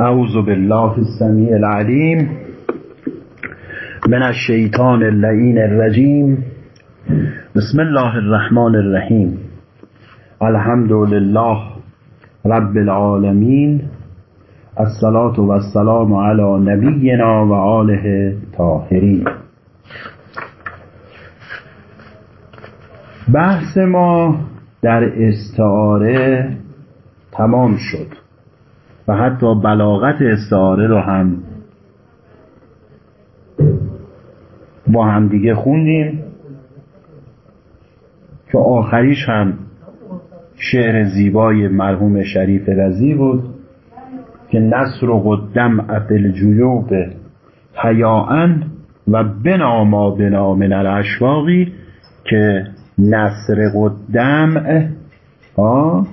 اعوذ بالله السمیع العلیم من الشیطان اللعین الرجیم بسم الله الرحمن الرحیم الحمد لله رب العالمین الصلاة و السلام علی نبینا و آله طاهرین بحث ما در استعاره تمام شد. حتی بلاغت استعاره رو هم با هم دیگه خوندیم که آخریش هم شعر زیبای مرحوم شریف رزی بود که نصر و قدم افل جیوب حیاءن و بنا ما بنا من الاشواقی که نصر قدم ها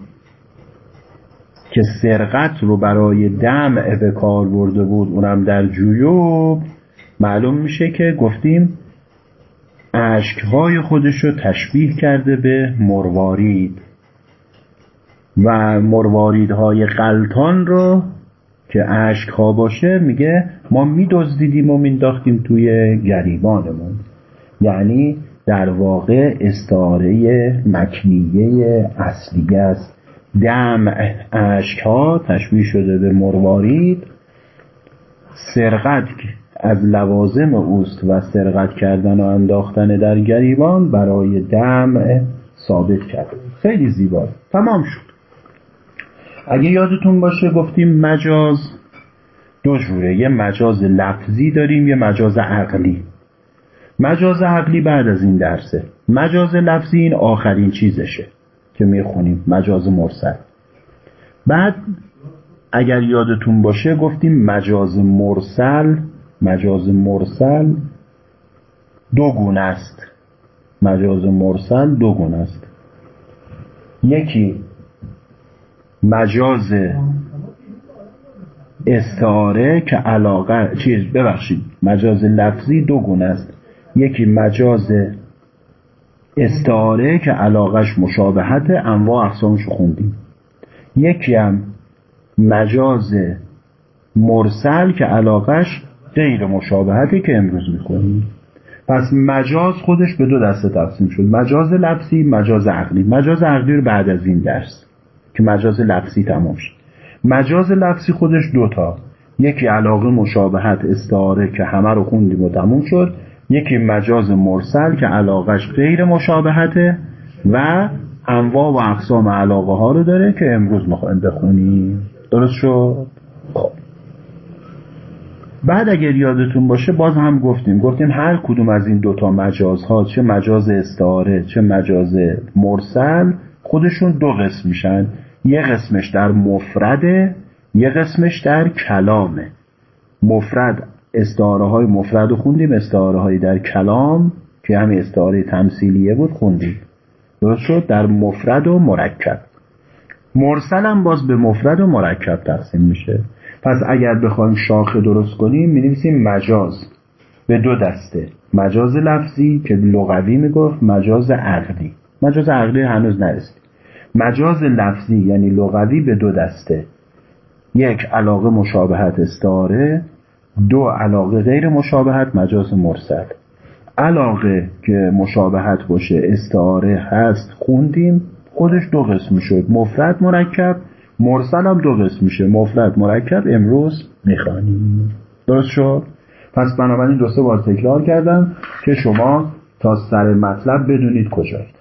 که سرقت رو برای دمع به کار برده بود اونم در جویوب معلوم میشه که گفتیم اشکهای خودش رو تشبیه کرده به مروارید و مرواریدهای قلطان رو که اشکها باشه میگه ما میدزدیدیم و مینداختیم توی گریبانمون. یعنی در واقع استعاره مکنیه اصلیه است. دم اشک ها تشبیه شده به مروارید. سرقت از لوازم اوست و سرقت کردن و انداختن در گریبان برای دم ثابت کرده خیلی زیبا. تمام شد. اگه یادتون باشه گفتیم مجاز دو جوره. یه مجاز لفظی داریم یه مجاز عقلی. مجاز عقلی بعد از این درسه. مجاز لفظی این آخرین چیزشه. که می‌خونیم. مجاز مرسل. بعد اگر یادتون باشه گفتیم مجاز مرسل مجاز مرسل دو گونه است. مجاز مرسل دو گونه است. یکی مجاز استعاره که علاقه چیز ببخشید. مجاز لفظی دو گونه است. یکی مجاز استعاره که علاقش مشابهت انواع اقسامش خوندیم. یکی هم مجاز مرسل که علاقش غیر مشابهتی که امروز می‌کنیم پس مجاز خودش به دو دسته تقسیم شد. مجاز لفظی مجاز عقلی. مجاز عقلی رو بعد از این درس که مجاز لفظی تمام شد. مجاز لفظی خودش دوتا یکی علاقه مشابهت استعاره که همه رو خوندیم و تموم شد. یکی مجاز مرسل که علاقش غیر مشابهته و انواع و اقسام علاقه ها رو داره که امروز می‌خوایم بخونیم. درست شد؟ خب. بعد اگر یادتون باشه باز هم گفتیم. گفتیم هر کدوم از این دوتا مجاز ها چه مجاز استعاره چه مجاز مرسل خودشون دو قسم میشن. یه قسمش در مفرده یه قسمش در کلامه. مفرد استعاره های مفرد خوندیم. استعاره های در کلام که همین استعاره تمثیلیه بود خوندیم. درست شد؟ در مفرد و مرکب. مرسل هم باز به مفرد و مرکب تقسیم میشه. پس اگر بخوایم شاخه درست کنیم می مجاز. به دو دسته. مجاز لفظی که لغوی می‌گفت مجاز عقلی. مجاز عقلی هنوز نرسید. مجاز لفظی یعنی لغوی به دو دسته. یک علاقه مشابهت استعاره. دو علاقه غیر مشابهت مجاز مرسل. علاقه که مشابهت باشه استعاره هست خوندیم خودش دو قسم شد. مفرد مرکب مرسل هم دو قسم میشه. مفرد مرکب امروز می‌خوانیم. درست شد؟ پس بنابراین دو سه بار تکرار کردم که شما تا سر مطلب بدونید کجایید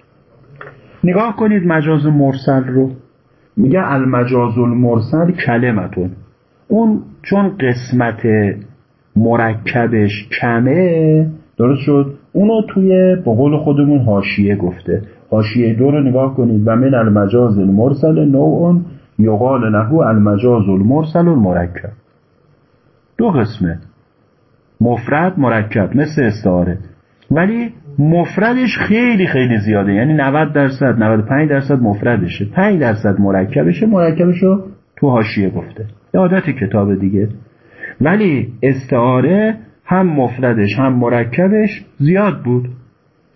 نگاه کنید مجاز مرسل رو. میگه المجاز المرسل کلمتون. اون چون قسمت مرکبش کمه درست شد؟ اونو توی به قول خودمون حاشیه گفته. حاشیه دو رو نگاه کنید. و من المجاز المرسل نوع یقال له المجاز المرسل المرکب. دو قسمه. مفرد مرکب. مثل استعاره. ولی مفردش خیلی خیلی زیاده. یعنی 90 درصد 95 درصد مفردشه. 5 درصد مرکبشه مرکبش رو تو حاشیه گفته. عادت کتاب دیگه. ولی استعاره هم مفردش هم مرکبش زیاد بود.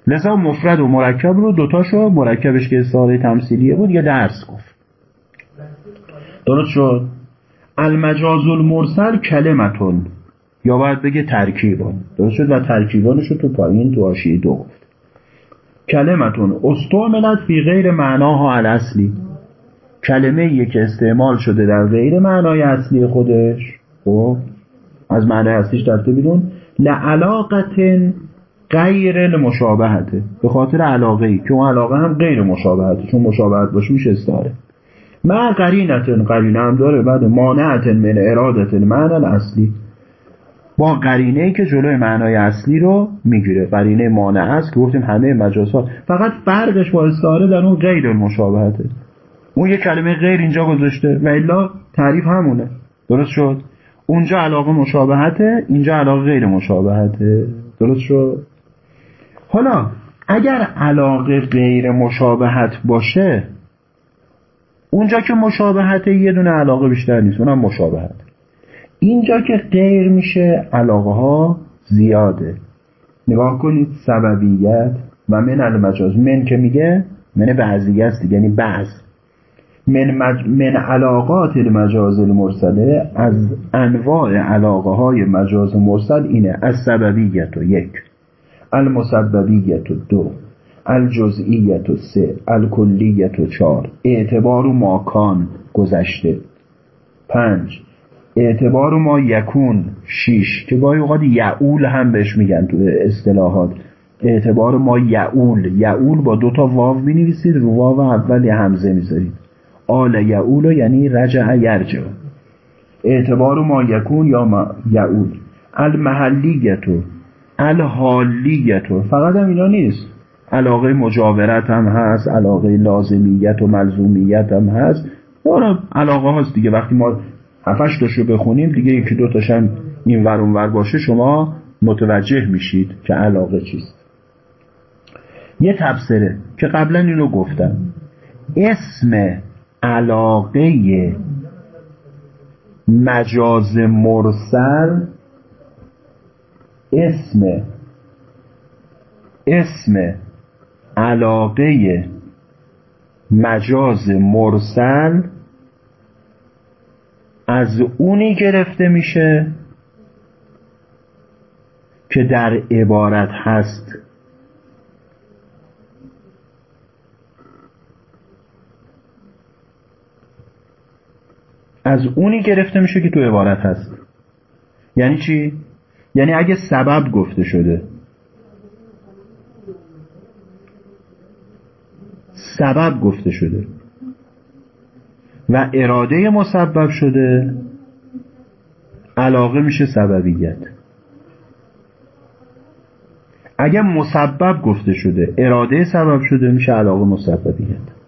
لذا مفرد و مرکب رو دوتاشو مرکبش که استعاره تمثیلیه بود یه درس گفت. درست شد؟ المجاز المرسل کلمتون. یا باید بگه ترکیبان. درست شد؟ و ترکیبانش رو تو پایین تو آشیه دو گفت. کلمتون استعملت فی غیر معناها الاصلی کلمه ای که استعمال شده در غیر معنای اصلی خودش خب از معنای اصلیش رفته بیرون لعلاقت غیر المشابهته به خاطر علاقه ای که اون علاقه هم غیر مشابهته چون مشابهت باشه میشه استعاره مع قرینتن قرینه هم داره بعد مانعتن من ارادت معنی اصلی. با قرینه ای که جلوی معنای اصلی رو می‌گیره. قرینه مانع است که گفتیم همه مجازها فقط فرقش با استعاره در اون غیر مشابهته اون یه کلمه غیر اینجا گذاشته و الا تعریف همونه. درست شد؟ اونجا علاقه مشابهته اینجا علاقه غیر مشابهته. درست شد؟ حالا اگر علاقه غیر مشابهت باشه اونجا که مشابهته یه دونه علاقه بیشتر نیست اونم مشابهت. اینجا که غیر میشه علاقه ها زیاده. نگاه کنید سببیت و من المجاز. من که میگه من بعضی است یعنی بعض. من, مج... من علاقات المجاز المرسله از انواع علاقه های مجاز مرسل اینه. از سببیت و یک المسببیت و دو الجزئیت و سه الکلیت و چار اعتبار و ماکان گذشته. پنج اعتبار ما یکون شیش که گاهی اوقات یعول هم بهش میگن تو اصطلاحات. اعتبار ما یعول. یعول با دوتا واو می نویسید رو واو اول یه همزه می‌ذارید. آل یعول یعنی رجع یرجع. اعتبار ما یکون یا ما یعول. المحلیگتو الحالیگتو فقط هم اینا نیست. علاقه مجاورت هم هست علاقه لازمیت و ملزومیت هم هست. اون علاقه هاست دیگه. وقتی ما هفتش تاشو بخونیم دیگه یکی دو تاشم این ور ور باشه شما متوجه میشید که علاقه چیست. یه تبصره که قبلا اینو گفتم. اسم علاقه مجاز مرسل اسم اسم علاقه مجاز مرسل از اونی گرفته میشه که در عبارت هست از اونی گرفته میشه که تو عبارت هست. یعنی چی؟ یعنی اگه سبب گفته شده. سبب گفته شده. و اراده مسبب شده علاقه میشه سببیت. اگه مسبب گفته شده اراده سبب شده میشه علاقه مسببیت.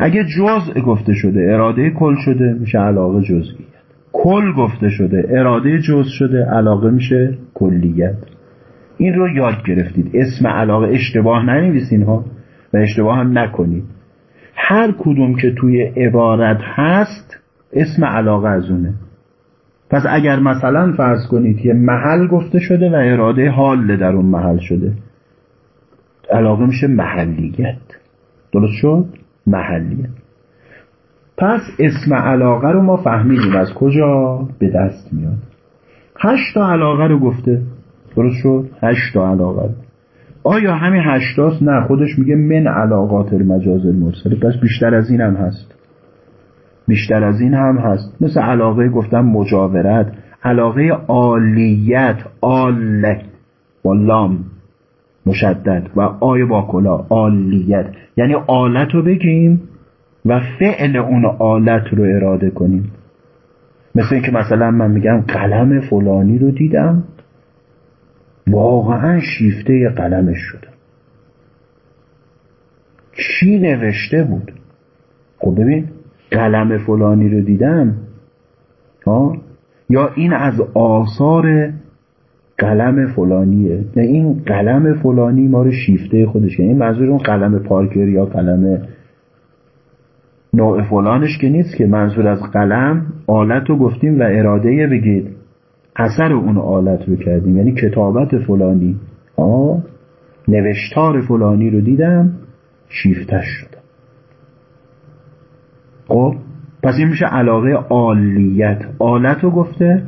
اگه جزء گفته شده اراده کل شده میشه علاقه جزئیت کل گفته شده اراده جزء شده علاقه میشه کلیت. این رو یاد گرفتید. اسم علاقه اشتباه ننویسین ها و اشتباه هم نکنید. هر کدوم که توی عبارت هست اسم علاقه از اونه. پس اگر مثلا فرض کنید که محل گفته شده و اراده حال در اون محل شده علاقه میشه محلیت. درست شد؟ محلیت پس اسم علاقه رو ما فهمیدیم. از کجا به دست میاد؟ هشت علاقه رو گفته. درست شد؟ هشت علاقه رو. آیا همین هشتاست نه خودش میگه من علاقات المجاز المرسله پس بیشتر از این هم هست. بیشتر از این هم هست. مثل علاقه گفتم مجاورت علاقه عالیت آل با لام. مشدد و آی با کلا عالیت. یعنی آلت رو بگیم و فعل اون آلت رو اراده کنیم. مثل اینکه مثلا من میگم قلم فلانی رو دیدم واقعا شیفته قلمش شدم چی نوشته بود؟ خب ببین قلم فلانی رو دیدم ها؟ یا این از آثار قلم فلانیه. نه این قلم فلانی ما رو شیفته خودش این منظور اون قلم پارکر یا قلم نوع فلانش که نیست که منظور از قلم آلت رو گفتیم و اراده بگید اثر اون آلت رو کردیم. یعنی کتابت فلانی. آه نوشتار فلانی رو دیدم شیفتش شدم خب پس این میشه علاقه عالیت. آلت رو گفته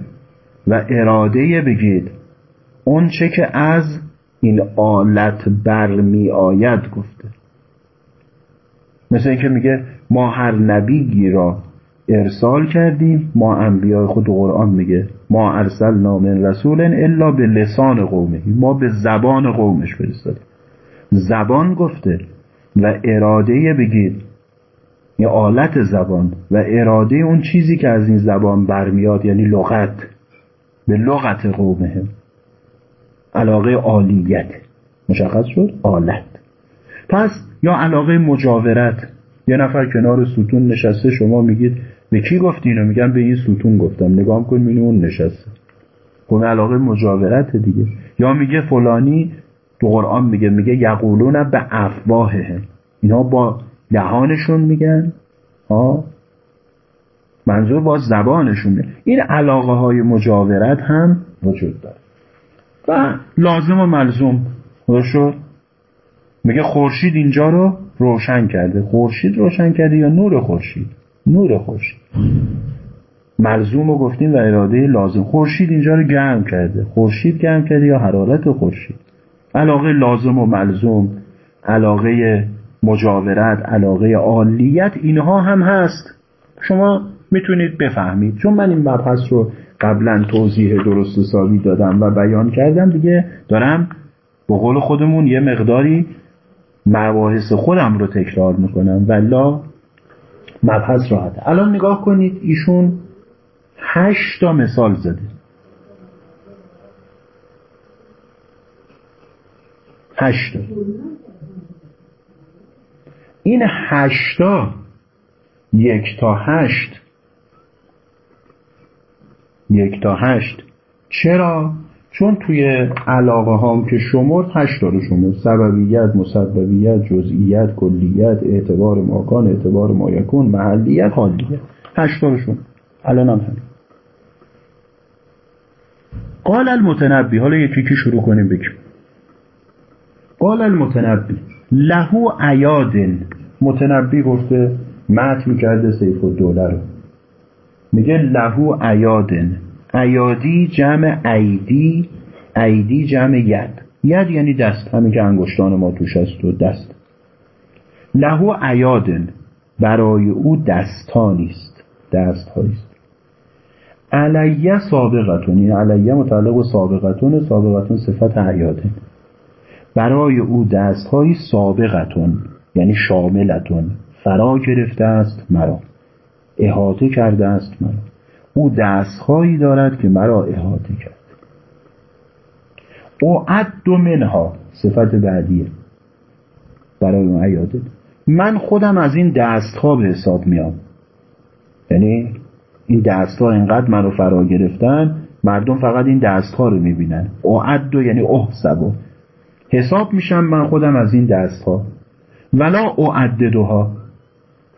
و اراده بگید اون چه که از این آلت برمی آید گفته. مثل اینکه میگه ما هر نبیگی را ارسال کردیم ما انبیای خود قرآن میگه ما ارسل من رسول الا به لسان قومه ما به زبان قومش فرستادیم. زبان گفته و اراده بگید یه آلت زبان و اراده اون چیزی که از این زبان برمیاد یعنی لغت به لغت قومه. علاقه عالیت. مشخص شد؟ آلت پس یا علاقه مجاورت. یه نفر کنار ستون نشسته شما میگید به کی گفتی اینو؟ میگم به این ستون گفتم. نگاه کن می‌بینی اون نشسته. خب علاقه مجاورت دیگه. یا میگه فلانی تو قرآن میگه میگه یقولون به افواهه اینا با دهانشون میگن. ها؟ منظور با زبانشون میگن این علاقه های مجاورت هم وجود داره. لازم و ملزوم. شد؟ میگه خورشید اینجا رو روشن کرده. خورشید روشن کرده یا نور خورشید؟ نور خورشید. ملزوم رو گفتیم و اراده لازم. خورشید اینجا رو گرم کرده. خورشید گرم کرده یا حرارت خورشید؟ علاقه لازم و ملزوم علاقه مجاورت علاقه عالیت اینها هم هست. شما می‌تونید بفهمید. چون من این مبحث رو قبلا توضیح درست حسابی دادم و بیان کردم دیگه دارم به قول خودمون یه مقداری مباحث خودم رو تکرار می‌کنم. ولا مبحث راحته. الان نگاه کنید ایشون هشت تا مثال زده. هشت این هشتا یک تا هشت یک تا هشت. چرا؟ چون توی علاقه هام که شمرد هشت رو شمرد. سببیت، مسببیت، جزئیت، کلیت، اعتبار ماکان، اعتبار مایکون، محلیت، حالیت هشت رو شمرد. الان هم همین قال المتنبی. حالا یکی که شروع کنیم بگیم قال المتنبی. لهو عیادن. متنبی گفته مت می‌کرده سیف الدوله رو. میگه لهو عیادن. عیادی جمع عیدی عیدی جمع ید. ید یعنی دست همین که انگشتان ما توش هست و دست. لهو عیادن. برای او دستانی است دست است علیه سابقتون این علیه متعلق و سابقتون سابقتون صفت عیادن. برای او دستهایی سابقتون یعنی شاملتون فرا گرفته است مرا. احاطه کرده است مرا. او دستهایی دارد که مرا احاطه کرد. او عد منها صفت بعدیه برای اون عیاده من خودم از این دستها به حساب میام. یعنی این دستها اینقدر منو فرا گرفتن مردم فقط این دستها رو می‌بینن. او عد یعنی احسبو حساب میشم من خودم از این دستها. ولا او دوها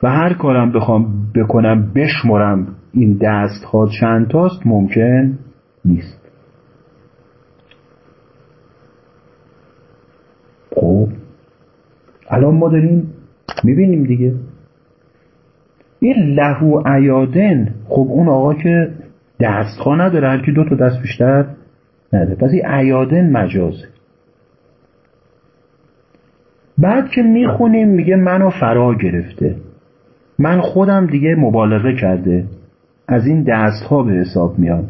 و هر کارم بخوام بکنم بشمرم این دست ها چند تاست ممکن نیست. خب الان ما داریم می‌بینیم دیگه. این لهو عیادن خب اون آقا که دست ها نداره هر دو تا دست بیشتر نداره. پس این عیادن مجازه. بعد که می‌خونیم میگه منو فرا گرفته. من خودم دیگه مبالغه کرده. از این دست ها به حساب میان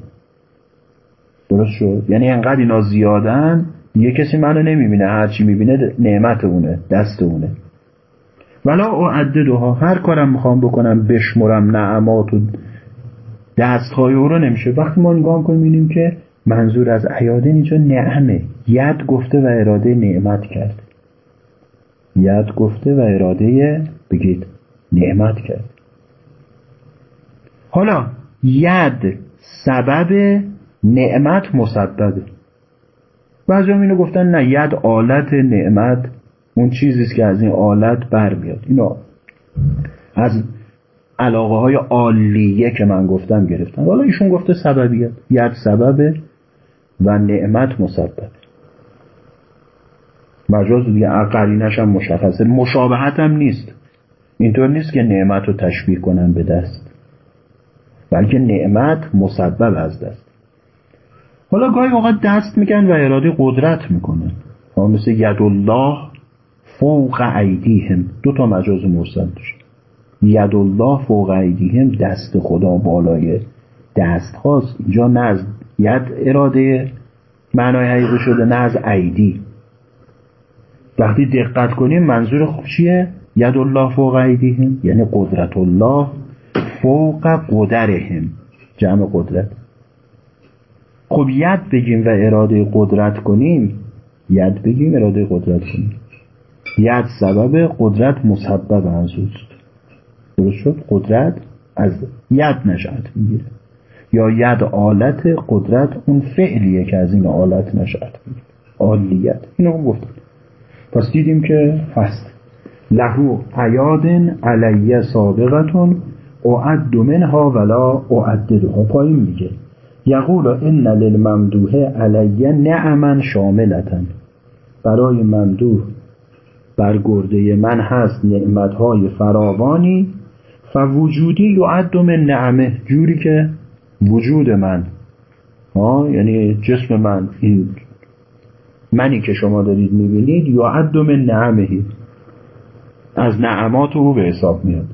درست شد؟ یعنی انقدر اینا زیادن دیگه کسی منو نمی‌بینه. هرچی می‌بینه نعمت اونه دست اونه ولا او دوها هر کارم می‌خوام بکنم بشمرم نعمات و دست های او رو نمیشه. وقتی ما نگاه کنیم که منظور از عیاده اینجا نعمه. ید گفته و اراده نعمت کرد. ید گفته و اراده بگید. نعمت کرد. حالا ید سبب نعمت مسببه بعضی اینو گفتن نه ید آلت نعمت. اون چیزیست که از این آلت برمیاد. اینا از علاقه های عالیه که من گفتم گرفتن. حالا ایشون گفته سببیت. ید سببه و نعمت مسبب. مجاز دیگه قرینش هم مشخصه. مشابهت هم نیست. اینطور نیست که نعمت رو تشبیه کنن به دست. بلکه نعمت مسبب از دست. حالا گاهی اوقات دست میگن و اراده قدرت می‌کنن. مثل ید الله فوق ایدیهم. دو تا مجاز مرسل داشت. ید الله فوق ایدیهم دست خدا بالای دست هاست. اینجا نه از ید اراده معنای حقیقی شده نه از ایدی. وقتی دقت کنیم منظور خوب چیه؟ ید الله فوق ایدیهم یعنی قدرت الله فوق قدرهم. جمع قدرت. خب ید بگیم و اراده قدرت کنیم ید بگیم اراده قدرت کنیم. ید سبب قدرت مسبب از درست شد؟ قدرت از ید نشأت می‌گیره. یا ید آلت قدرت اون فعلیه که از این آلت نشأت می‌گیره. آلیت اینو هم گفتم پس دیدیم که هست. لهو عیادن علیه سابقتون اعد منها ولا اعددها پایین میگه. یقول ان للممدوح علیه نعما شاملتن. برای ممدوح بر گرده من هست نعمتهای فراوانی فوجودی یعد من نعمه. جوری که وجود من ها یعنی جسم من این منی که شما دارید می‌بینید یعد من نعمهی. از نعمات او به حساب میاد.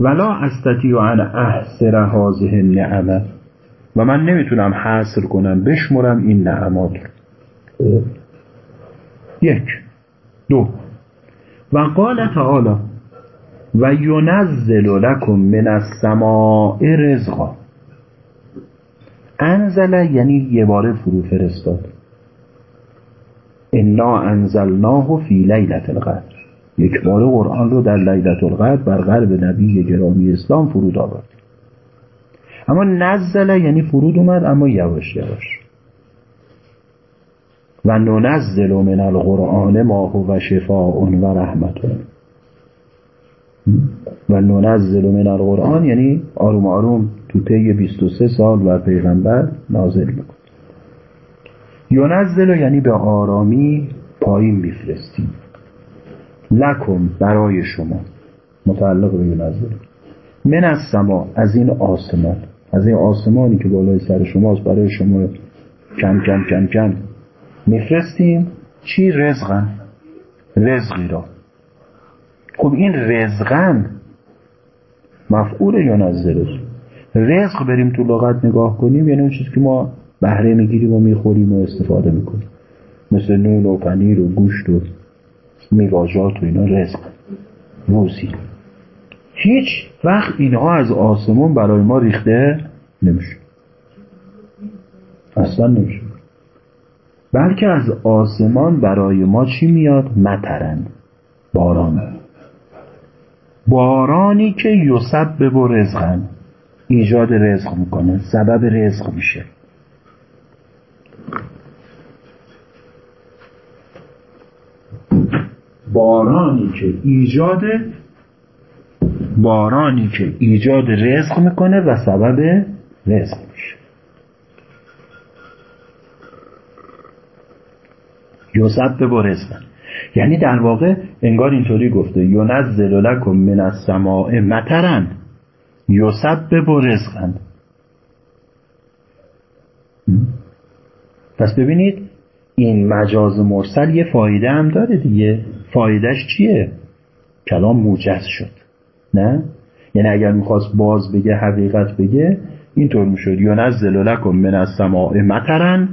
ولا استطیع ان احسر هذه نعمه و من نمی‌تونم حصر کنم بشمرم این نعمات یک. دو. و قال تعالی و ینزل لکم من السماء رزقا. انزل یعنی یه باره فرو فرستاد. انا انزلناه فی لیلت القدر. یک بار قرآن رو در لیلت القدر بر قلب نبی گرامی اسلام فرود آورد. اما نزل یعنی فرود اومد اما یواش یواش. و ننزل من القرآن ما هو شفاء و رحمت. و ننزل من القرآن یعنی آروم آروم تو طی 23 سال بر پیغمبر نازل میکن ینزل یعنی به آرامی پایین میفرستیم. لکم برای شما. متعلق به ینزل من از سما از این آسمان. از این آسمانی که بالای سر شماست برای شما کم کم کم کم میفرستیم. چی رزقن؟ رزقی را. خب این رزقن مفعول یا نزدرش رزق بریم تو لغت نگاه کنیم یعنی اون چیزی که ما بهره می‌گیریم و می‌خوریم و استفاده می‌کنیم. مثل نون و پنیر و گوشت و میواجات و اینا رزق. روزی هیچ وقت اینها از آسمون برای ما ریخته نمیشه. اصلا نمیشه. بلکه از آسمان برای ما چی میاد؟ مترن باران. بارانی که یوسب به رزقن. ایجاد رزق می‌کنه. سبب رزق میشه. بارانی که ایجاد بارانی که ایجاد رزق می‌کنه و سبب رزق میشه. یوسف به رزقن یعنی در واقع انگار اینطوری گفته یونزل لکم من السماء مطرن. یوسف به رزقن پس ببینید این مجاز مرسل یه فایده هم داره دیگه. فایدهش چیه؟ کلام موجز شد. نه؟ یعنی اگر می‌خواست باز بگه حقیقت بگه اینطور می‌شد. یا نزل لکم من السماء مطرن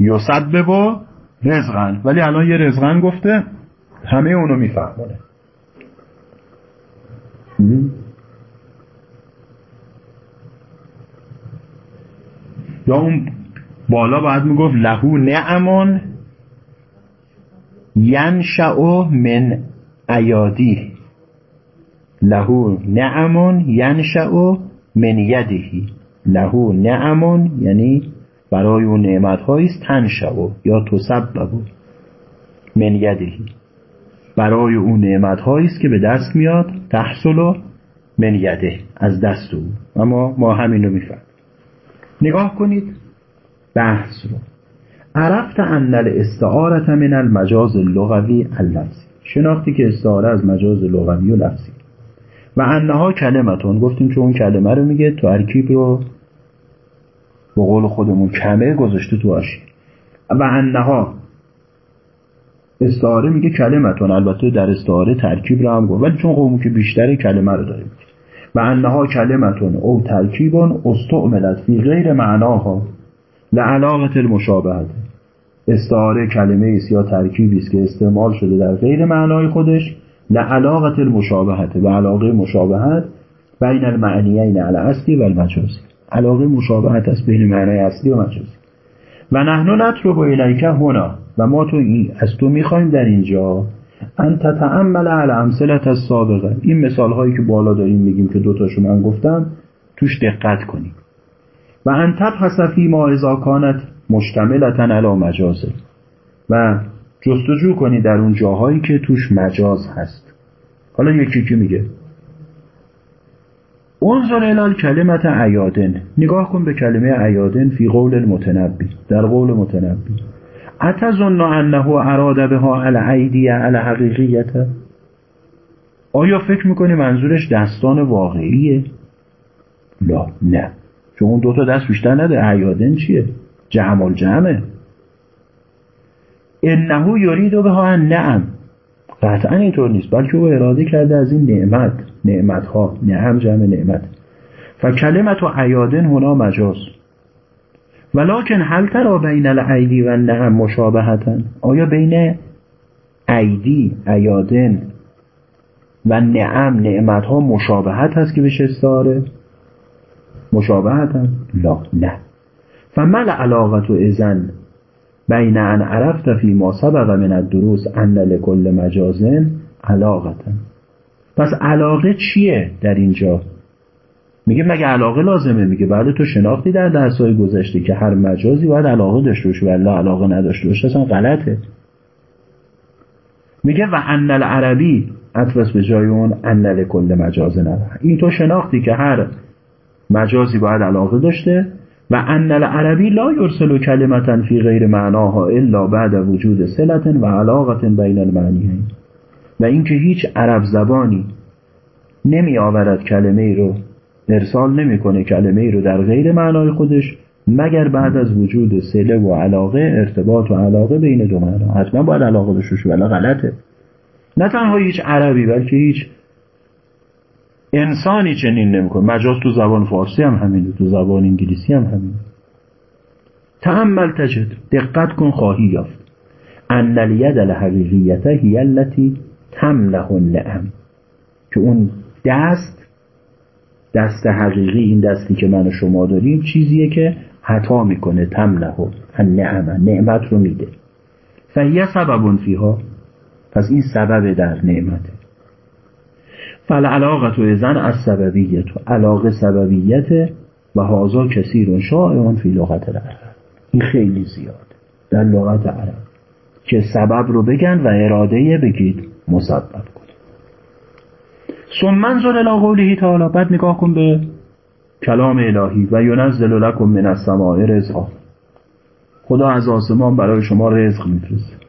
یصب با رزقن. ولی الان یه رزقن گفته همه اونو میفهمونه. یا اون بالا باید می‌گفت لهو نعمان ینشعو من ایادی. لهو نعمان ینشعو من یدهی لهو نعمان یعنی برای اون نعمت هاییست تنشعو یا تسببو من یدهی برای اون نعمت است که به دست میاد تحصل من یده از دست او. اما ما همین رو میفهم نگاه کنید بحث رو. عرفت ان الاستعارت من المجاز اللغوی اللفظی شناختی که استعاره از مجاز لغوی و لفظی. و انها کلمتون. گفتیم که اون کلمه رو میگه ترکیب رو به قول خودمون کمه گذاشته تو آشی. و انها استعاره میگه کلمتون. البته در استعاره ترکیب رو هم گفت. ولی چون قومو که بیشتر کلمه رو داره و انها کلمتون او ترکیبون استعملت فی غیر معناها. لعلاقت المشابهت. استعاره کلمه است یا ترکیبی است که استعمال شده در غیر معنای خودش. لعلاقت المشابهت. و علاقه مشابهت بین المعنیین علی اصلی و المجازی علاقه مشابهت است بین معنای اصلی و مجازی و نحن نطلب الیک هنا. و ما تو این از تو می‌خوایم در اینجا ان تتعمل علی امثلت از سابقه این مثال هایی که بالا داریم میگیم که دوتاشو من گفتم توش دقت کنیم. و ان تبحث فی ما اذا کانت مشتملتا علی مجازه. و جستجو کنی در اون جاهایی که توش مجاز هست. حالا یکی که میگه. انظر الال کلمت عیادن. نگاه کن به کلمه عیادن فی قول المتنبی. در قول متنبی. اتظن انه اراد بها العیدیه حقیقیت آیا فکر می‌کنی منظورش دستان واقعیه؟ لا نه. چون اون دوتا دست بیشتر نده. عیادن چیه؟ جمع جمعه انه یرید بها نعم. قطعا اینطور نیست. بلکه او اراده کرده از این نعمت. نعمت ها نعم جمع نعمت. و کلمت و عیادن هنا مجاز. ولکن هل ترا بین العیدی و نعم مشابهتن آیا بین عیدی عیادن و نعم نعمت ها مشابهت هست که بشه استعاره مشابهتن لا نه. فمل علاقت و ازن بین ان عرفت فی ما سبق من الدروس ان لکل مجازن علاقتن پس علاقه چیه در اینجا؟ میگه مگه علاقه لازمه؟ میگه بعد تو شناختی در درسای گذشته که هر مجازی باید علاقه داشته باشه ولی علاقه نداشته باشه اصلا غلطه. میگه و ان العربی اطرس به جای اون ان لکل مجازن این تو شناختی که هر مجازی باید علاقه داشته و ان العربی لا یرسل کلمتا فی غیر معناها الا بعد وجود سلت و علاقت بین المعنیین. و اینکه هیچ عرب زبانی نمی آورد کلمه ای رو ارسال نمی‌کنه کلمه ای رو در غیر معنای خودش مگر بعد از وجود سله و علاقه ارتباط و علاقه بین دو معنا. حتما باید علاقه باشه ولی غلطه. نه تنها هیچ عربی بلکه هیچ انسانی چنین نمی‌کنه. مجاز تو زبان فارسی هم همینه تو زبان انگلیسی هم همینه. تعمل تجد دقت کن خواهی یافت. ان الید الحقیقیت هی التي تمله النعم. که اون دست دست حقیقی این دستی که من و شما داریم چیزیه که حتا می‌کنه. تمله النعم نعمت رو میده. فهیه سبب فیها. پس این سبب در نعمته. فالعلاقت و ازن از سببیت و علاقه سببیت و حاضا کثیر شائعان فی لغت العرب. این خیلی زیاد. در لغت عرب. که سبب رو بگن و اراده بگید مسبب کن. ثم زل الى قوله تعالی. بعد نگاه کن به کلام الهی. و ینزل لکم من السماء رزقا. خدا از آسمان برای شما رزق میفرسته.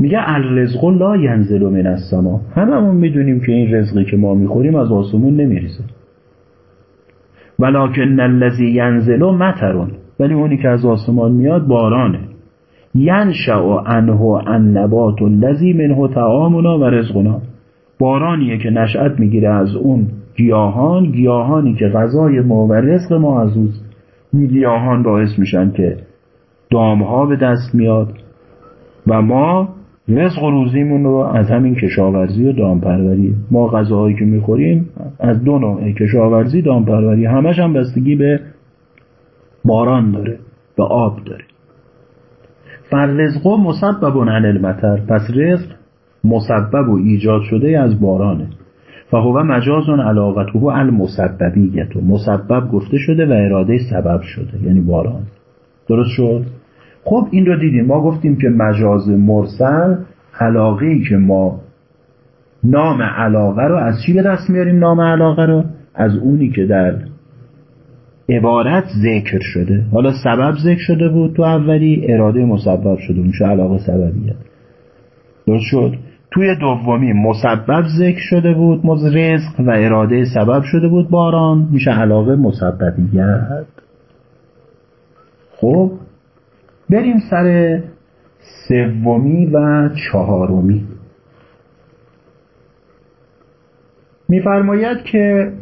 میگه الرزق لا ینزل من السما. هممون می‌دونیم که این رزقی که ما می‌خوریم از آسمون نمیریزه. ولکن الذی ینزل مطرون ولی اونی که از آسمان میاد بارانه. ینشع عنه النبات الذی منه طعامنا و رزقنا. بارانیه که نشأت می‌گیره از اون گیاهان گیاهانی که غذای ما و رزق ما از اوست این گیاهان باعث میشن که دامها به دست میاد. و ما رزق و روزیمون رو از همین کشاورزی و دامپروری. ما غذاهایی که می‌خوریم از دو نوع. کشاورزی دامپروری همش هم بستگی به باران داره به آب داره. فرزق و مسبب عن المطر. پس رزق مسبب و ایجاد شده از بارانه. فهو مجاز علاقته المسببیت. و مسبب گفته شده و اراده سبب شده یعنی باران. درست شد؟ خب این رو دیدیم. ما گفتیم که مجاز مرسل علاقه ای که ما نام علاقه رو از چی به دست میاریم؟ نام علاقه رو از اونی که در عبارت ذکر شده. حالا سبب ذکر شده بود تو اولی اراده مسبب شده. میشه علاقه سببیت درست شد؟ توی دومی مسبب ذکر شده بود مز رزق و اراده سبب شده بود. باران میشه علاقه مسببیت. خب؟ بریم سر سومی و چهارمی. میفرماید که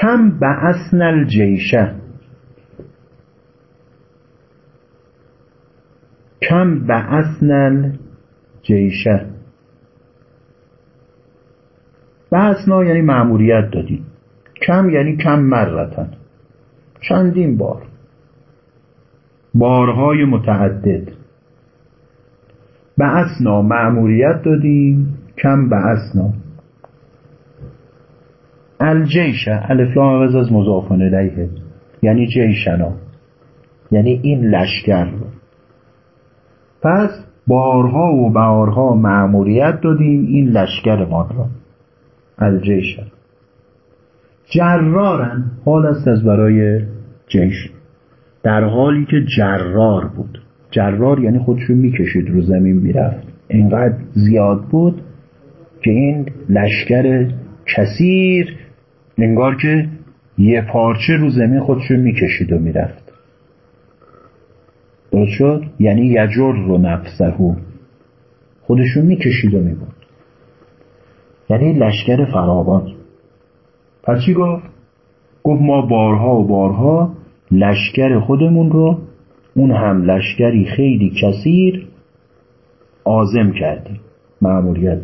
کم بعثن الجیشه کم بعثن الجیشه بعثنا یعنی معموریت دادیم. کم یعنی کم مرتن. چندین بار. بارهای متعدد. بعثنا معموریت دادیم کم بعثنا الجیش الفلام عوض از مضافن الیه. یعنی جیشنا. یعنی این لشکر. پس بارها و بارها معموریت دادیم این لشکر ما را. الجیش جرارن. حال است از برای جیش. در حالی که جرار بود. جرار یعنی خودشو می‌کشید رو زمین می‌رفت. اینقدر زیاد بود که این لشکر کثیر انگار که یه پارچه رو زمین خودشو می‌کشید و می‌رفت. درست شد؟ یعنی یجر رو نفسهو. خودشون می‌کشید و میبود یعنی لشکر فراوان. پس چی گفت؟ گفت ما بارها و بارها لشکر خودمون رو اون هم لشکری خیلی کثیر آزم کردیم. معمولیت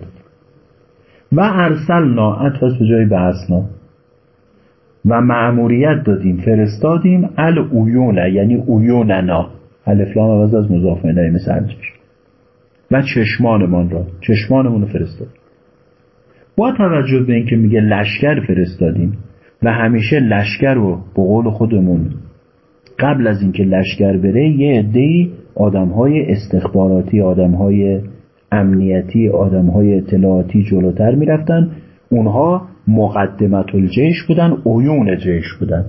و ارسلنا عطف به جای بحثنا. و معموریت دادیم فرستادیم ال اویونه یعنی اویوننا الفلام عوض از مضاف الیه مثل و چشمانمان را. چشمانمون رو فرستادیم. با توجه به اینکه میگه لشکر فرستادیم و همیشه لشکر رو به قول خودمون قبل از اینکه لشکر بره یه عده‌ای آدمهای استخباراتی آدمهای امنیتی آدمهای اطلاعاتی جلوتر می‌رفتن. اونها مقدمت الجیش بودن عیون جیش بودن.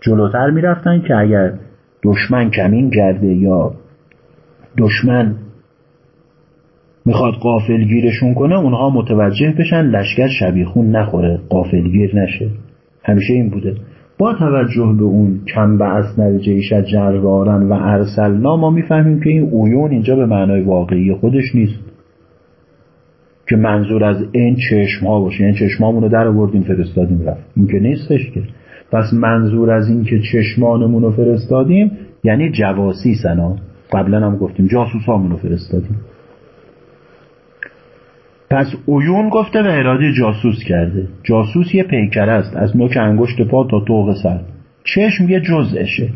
جلوتر می‌رفتن که اگر دشمن کمین کرده یا دشمن می‌خواد قافلگیرشون کنه اونها متوجه بشن لشکر شبیخون نخوره قافلگیر نشه. همیشه این بوده. با توجه به اون کم به اصنر جیش جرارن و ارسلنا ما می‌فهمیم که این اویون اینجا به معنای واقعی خودش نیست. که منظور از این چشم ها باشه. یعنی چشمامون رو در آوردیم فرستادیم رفت این که نیستش که. پس منظور از این که چشمانمون رو فرستادیم یعنی جواسی سنا. قبلا هم گفتیم جاسوسامون رو فرستادیم. پس اویون گفته به اراده جاسوس کرده. جاسوس یه پیکر است. از نوک انگشت پا تا طوق سر. چشم یه جزءشه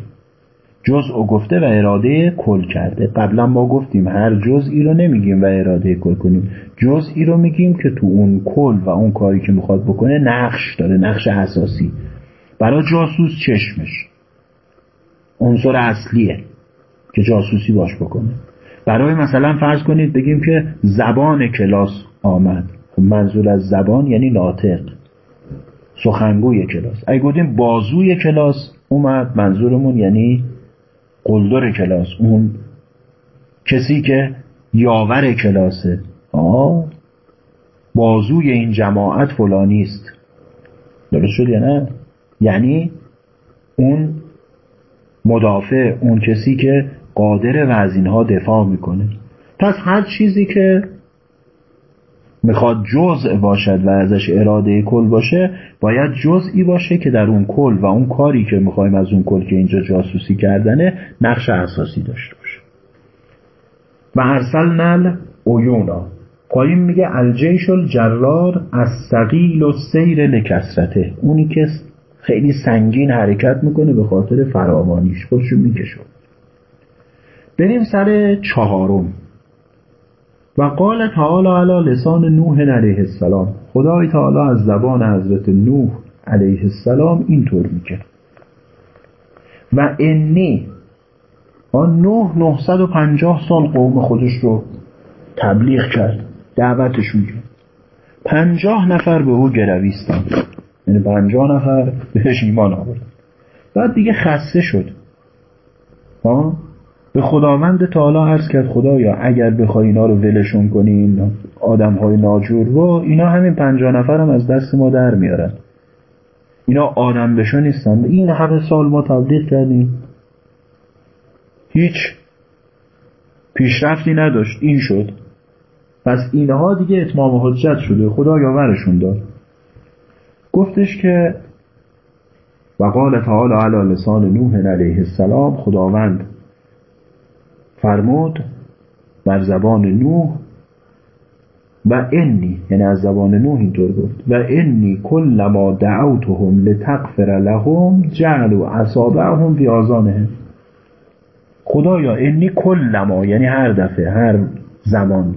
جزء گفته و اراده کل کرده. قبلا ما گفتیم هر جزئی رو نمیگیم و اراده کل کنیم. جزئی رو میگیم که تو اون کل و اون کاری که می‌خواد بکنه نقش داره نقش اساسی. برای جاسوس چشمش. عنصر اصلیه که جاسوسی باش بکنه. برای مثلا فرض کنید بگیم که زبان کلاس آمد. منظور از زبان یعنی ناطق. سخنگوی کلاس. اگه گفتیم بازوی کلاس اومد. منظورمون یعنی قلدر کلاس. اون کسی که یاور کلاسه. آه. بازوی این جماعت فلانی است. درست شد یا نه؟ یعنی اون مدافع اون کسی که قادر و از اینها دفاع می‌کنه. پس هر چیزی که می‌خواد جزء باشد و ازش اراده کل باشه باید جزئی باشه که در اون کل و اون کاری که می‌خوایم از اون کل که اینجا جاسوسی کردنه نقش اساسی داشته باشه. و ارسلنا اویونا. پایین میگه الجیش الجرار از سقیل و سیر لکسرته. اونی که خیلی سنگین حرکت می‌کنه به خاطر فراوانیش خودشو می‌کشه. بریم سر چهارم. و قال تعالی علی لسان نوح علیه السلام. خدای تعالی از زبان حضرت نوح علیه السلام اینطور میگه و انی آن نوح 950 سال قوم خودش رو تبلیغ کرد دعوتشون کرد. پنجاه نفر به او گرویستند. یعنی پنجاه نفر بهش ایمان آورد بعد دیگه خسته شد. ها؟ به خداوند تعالی عرض کرد خدایا اگر بخوای اینا رو ولشون کنی این آدم های ناجور رو اینا همین پنجاه نفر هم از دست ما در میارن. اینا آدم بشو نیستن. این همه سال ما تبلیغ کردیم. هیچ پیشرفتی نداشت. این شد. پس اینها دیگه اتمام حجت شده. خدا یاورشون داد. گفتش که و قال تعالی علی لسان نوح علیه السلام خداوند فرمود بر زبان نوح و انی یعنی از زبان نوح اینطور گفت و انی کلما دعوتهم لتغفر لهم جعلوا اصابعهم فی آذانهم. خدایا انی کلما یعنی هر دفعه هر زمان.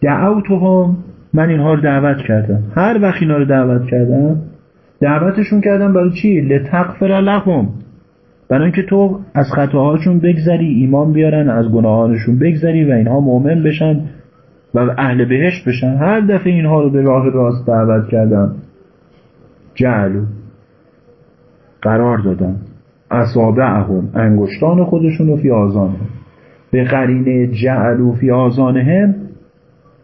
دعوتهم من اینها رو دعوت کردم. هر وقت اینا رو دعوت کردم دعوتشون کردم برای چی؟ لتغفر لهم. برای اینکه تو از خطاهاشون بگذری ایمان بیارن از گناهانشون بگذری و اینها مؤمن بشن و اهل بهشت بشن. هر دفعه اینها رو به راه راست دعوت کردم جعلو قرار دادم اصابعهم انگشتان خودشون رو فی به قرینه جعلو فی آزانهم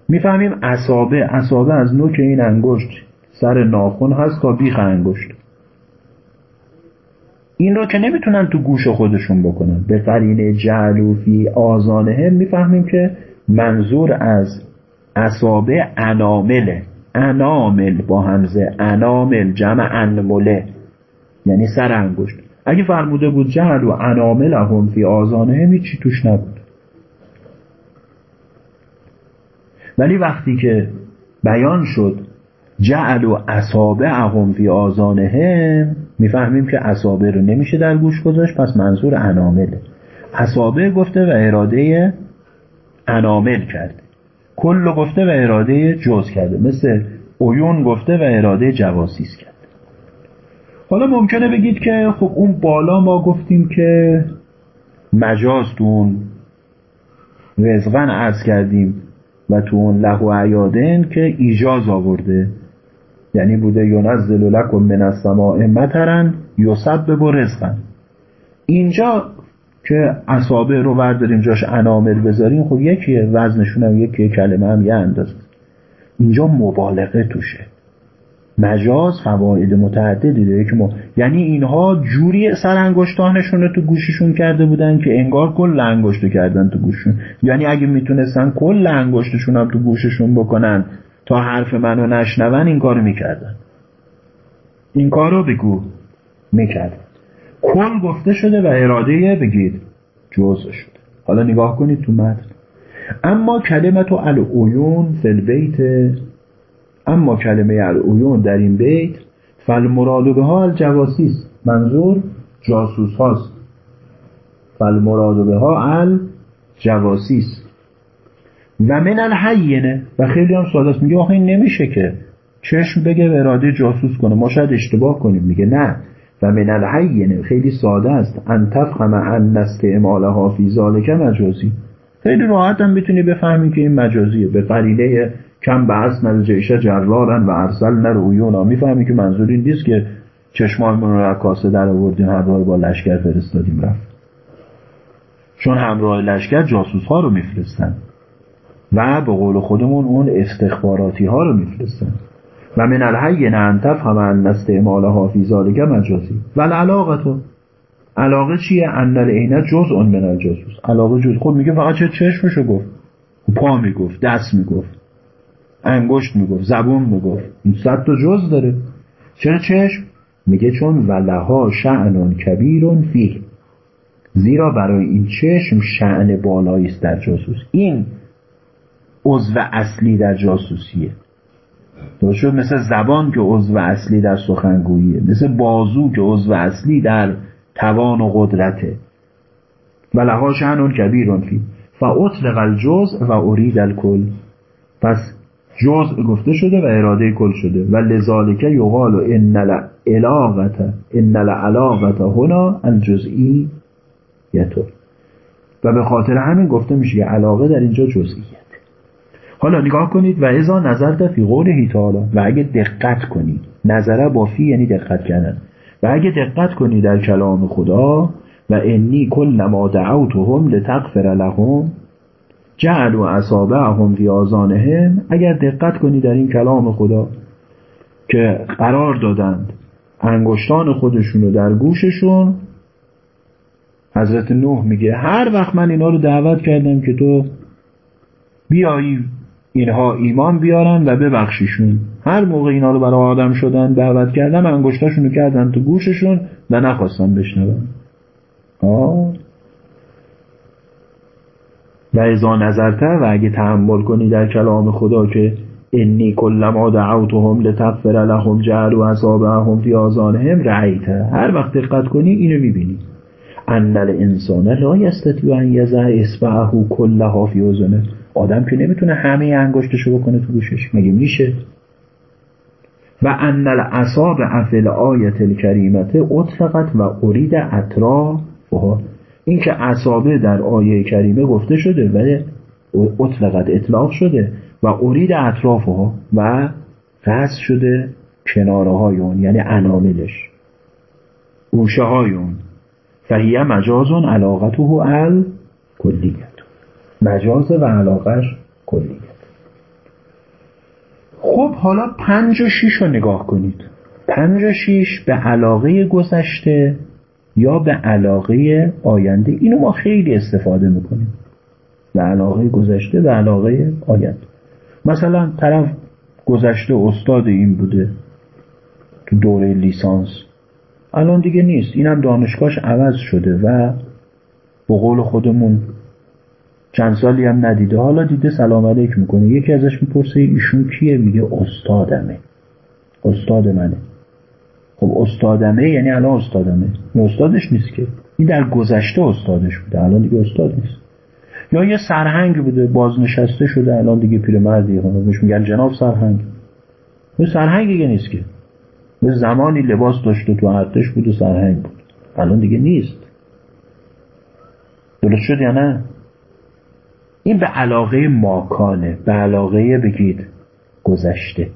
می‌فهمیم اصابه اصابه از نوک این انگشت سر ناخن هست تا بیخ انگشت. این رو که نمی‌تونن تو گوش خودشون بکنن. به قرینه جعلو فی آزانهم می‌فهمیم که منظور از اصابه انامله. انامل با همزه انامل جمع انمله. یعنی سر انگشت. اگه فرموده بود جهل و انامل هم فی آزانه هیچی توش نبود. ولی وقتی که بیان شد جعل و اصابه اهم فی آزانه می‌فهمیم که اصابه رو نمیشه در گوش گذاشت پس منظور انامله. اصابه گفته و اراده انامل کرده. کل گفته و اراده جز کرده. مثل اویون گفته و اراده جواسیس کرده. حالا ممکنه بگید که خب اون بالا ما گفتیم که مجاز تو اون عرض کردیم و تو اون لهو عیادن که ایجاز آورده. یعنی بوده ینزل لکم من السماء مطرا یسبب رزقا اینجا که اصابه رو برداریم جاش انامل بذاریم خب یکیه وزنشون هم یکیه کلمه هم یه اندازه. اینجا مبالغه توشه. مجاز فواید متعددی داره که ما یعنی اینها جوری سر انگشتانشون رو تو گوششون کرده بودن که انگار کل انگشتو کردن تو گوششون یعنی اگه می‌تونستن کل انگشتشون هم تو گوششون بکنن تا حرف منو نشنون این کارو می‌کردن. این کارو بگو. می‌کردن کل گفته شده و اراده بگید. جزء شده حالا نگاه کنید تو متن. اما کلمت العیون فی البیت. اما کلمه العیون در این بیت فالمراد به ها الجواسیس منظور جاسوس هاست. فالمراد به ها الجواسیس و من الحینه و خیلی هم ساده است. میگه آخه این نمیشه که. چشم بگه به اراده جاسوس کنه. ما شاید اشتباه کنیم. میگه نه. و من الحینه خیلی ساده است. ان تفهم ان نست امالها فی ذالک مجازی. خیلی راحت هم می‌تونی بفهمی که این مجازیه. به قرینه کم به اصل جیشه جرارن و ارسل نر می‌فهمی که منظور این نیست که چشمایمون رو کاسه در آوردیم همراه با لشکر فرستادیم رفت. چون همراه لشکر جاسوس ها رو میفرستن. و به قول خودمون اون استخباراتی ها رو میفرستن. و من الحی ننتف همه ان استعمال حافی ذالک مجازی. و تو علاقه چیه؟ ان العینه جزء من الجاسوس علاقه جز خود میگه فقط چه چشمشو گفت. پا می‌گفت دست می‌گفت. انگشت می‌گفت زبون می‌گفت. صد تا جز داره. چرا چشم؟ میگه چون ولها شعنون کبیرون فی زیرا برای این چشم شعن بالایی است در جاسوس این عضو اصلی در جاسوسیه. درست شد؟ مثل زبان که عضو اصلی در سخنگوییه. مثل بازو که عضو اصلی در توان و قدرته. و لها شعنون کبیرون فی. فاطلق الجزء و ارید الکل. پس جزء گفته شده و اراده کل شده. و لذالک یقال ان العلاقت ان العلاقت هنا الجزئی یتو و به خاطر همین گفته میشه که علاقه در اینجا جزئیت حالا نگاه کنید و ازا نظر فی قوله تعالی و اگه دقت کنید نظره با فی یعنی دقت کردن. و اگه دقت کنی در کلام خدا و انی کل ما دعوتهم لتغفر لهم جعلوا اصابعهم فی آذانهم اگر دقت کنی در این کلام خدا که قرار دادند انگشتان خودشون رو در گوششون حضرت نوح میگه هر وقت من اینا رو دعوت کردم که تو بیایی اینها ایمان بیارن و ببخشیشون. هر موقع اینا رو برای آدم شدن دعوت کردم انگشتاشون رو کردن تو گوششون و نخواستم بشنون. آه. و ازا نظرته و اگه تحمل کنی در کلام خدا که انی کلما دعوتهم لتغفر لهم جعلوا اصابعهم فی آذانهم رأیته. هر وقت دقت کنی اینو می‌بینی. ان الانسان لا یستطیع ان یضع اصبعه کلها فی آدم که نمی‌تونه همه انگشتشو بکنه تو گوشش. مگه میشه؟ و ان الاصابع فی الآیه الکریمه اطلقت و ارید اطرافها این که اصابه در آیه کریمه گفته شده و اطلقت اطلاق شده و ارید اطرافها و قصد شده کناره های اون یعنی اناملش. گوشه های اون فهیه مجازون علاقته ال کلیت مجازه و علاقش کلیت خب حالا پنج و شیش رو نگاه کنید. پنج و شیش به علاقه گذشته یا به علاقه آینده؟ اینو ما خیلی استفاده می‌کنیم. به علاقه گذشته به علاقه آینده. مثلا طرف گذشته استاد این بوده تو دوره لیسانس. الان دیگه نیست. اینم دانشگاهش عوض شده و به قول خودمون چند سالی هم ندیده. حالا دیده سلام علیک می‌کنه. یکی ازش می‌پرسه ایشون کیه؟ میگه استادمه. استاد منه. خب استادمه یعنی الان استادمه. استادش نیست که. این در گذشته استادش بوده. الان دیگه استاد نیست. یا یه سرهنگ بوده بازنشسته شده. الان دیگه پیرمردی بهش میگن جناب سرهنگ. یه سرهنگ دیگه نیست که. به زمانی لباس داشته تو بود و سرهنگ بود. الان دیگه نیست. درست شد یا نه؟ این به علاقه ماکانه به علاقه بگید گذشته.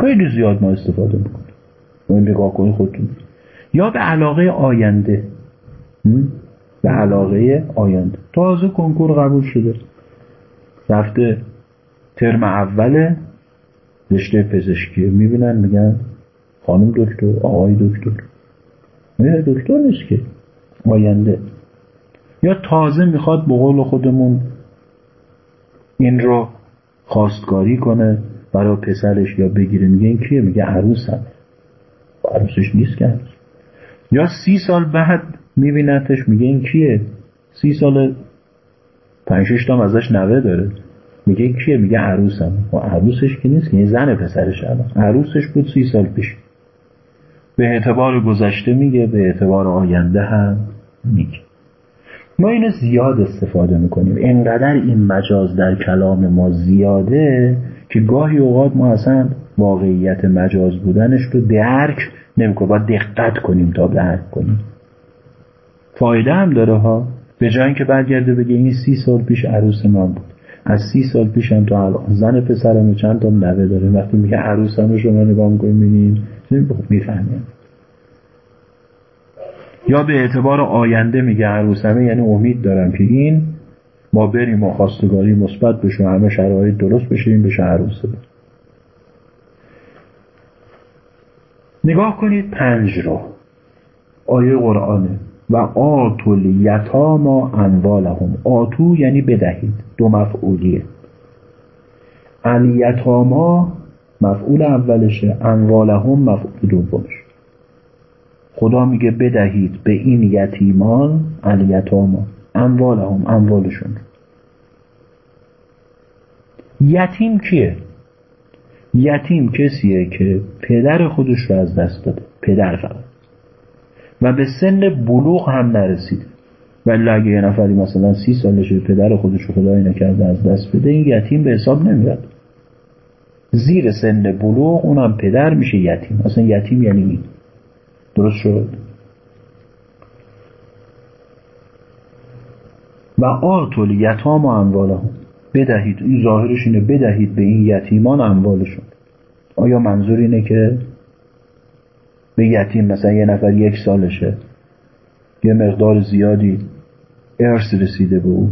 خیلی زیاد ما استفاده می‌کنیم. این نگاه کنید خودتون. یا به علاقه آینده. به علاقه آینده. تازه کنکور قبول شده. رفته ترم اول رشته پزشکی. می‌بینن میگن خانم دکتر آقای دکتر. نه دکتر نیست که. آینده. یا تازه می‌خواد به قول خودمون این رو خواستگاری کنه برای پسرش یا بگیره. میگه این کیه؟ میگه عروسم. عروسش نیست که. یا سی سال بعد میبینتش میگه این کیه؟ سی سال پنج ازش نوه داره. میگه این کیه؟ میگه عروسم. و عروسش که نیست که این زن پسرش الان. عروسش بود سی سال پیش. به اعتبار گذشته میگه به اعتبار آینده هم میگه. ما اینو زیاد استفاده می‌کنیم. انقدر این مجاز در کلام ما زیاده که گاهی اوقات ما اصلا واقعیت مجاز بودنش رو درک نمی‌کنیم. باید دقت کنیم تا درک کنیم. فایده هم داره ها. به جای اینکه برگرده بگه این سی سال پیش عروس من بود. از سی سال پیشم تا الان زن پسرم چند تا نوه داره. وقتی میگه عروسم شما نگاه می‌کنیم می‌بینید می‌فهمیم. یا به اعتبار آینده میگه عروسمه یعنی امید دارم که این ما بریم و خواستگاری مثبت بشه همه شرایط درست بشه این بشه عروسه نگاه کنید پنج رو. آیه قرآنه و آتو یتاما اموالهم. آتو یعنی بدهید. دو مفعولیه. الیتاما مفعول اولشه. اموالهم مفعول دومش. خدا میگه بدهید به این یتیمان الیتاما اموالهم اموالشون. یتیم کیه؟ یتیم کسیه که پدر خودش رو از دست داده پدر فقط. و به سن بلوغ هم نرسید. ولی اگه یه نفری مثلا سی سالشه پدر خودش رو خدای نکرده از دست بده این یتیم به حساب نمیاد. زیر سن بلوغ اونم پدر میشه یتیم. اصلا یتیم یعنی این. درست شد؟ و آتول یتام و اموالهم. بدهید. این ظاهرش اینه بدهید به این یتیمان اموالشون. آیا منظور اینه که به یتیم مثلا یه نفر یک سالشه یه مقدار زیادی ارث رسیده به او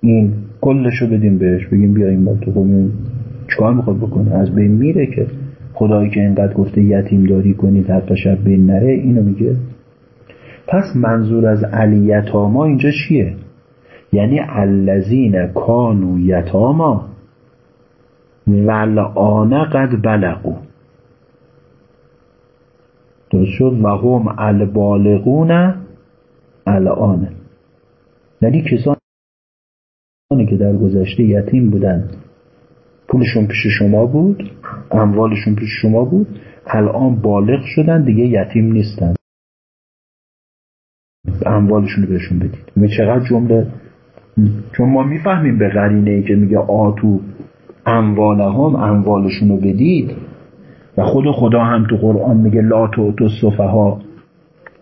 این کلشو بدیم بهش بگیم بیا این تو خب چیکار می‌خواد بکنه؟ از بین میره که خدایی که اینقدر گفته یتیم داری کنید حتی شب بین نره اینو میگه. پس منظور از علیتاما اینجا چیه؟ یعنی الذین کانو یتاما ولعانه قد بلغو درست شد؟ و هم البالغون الان یعنی کسانی که در گذشته یتیم بودن. پولشون پیش شما بود؟ اموالشون پیش شما بود الان بالغ شدن دیگه یتیم نیستن. اموالشون رو بهشون بدید. می چقدر جمله چون ما می‌فهمیم به قرینه ای که میگه آتو اموال هم اموالشون رو بدید. و خود خدا هم تو قرآن میگه لا تو تو صفه ها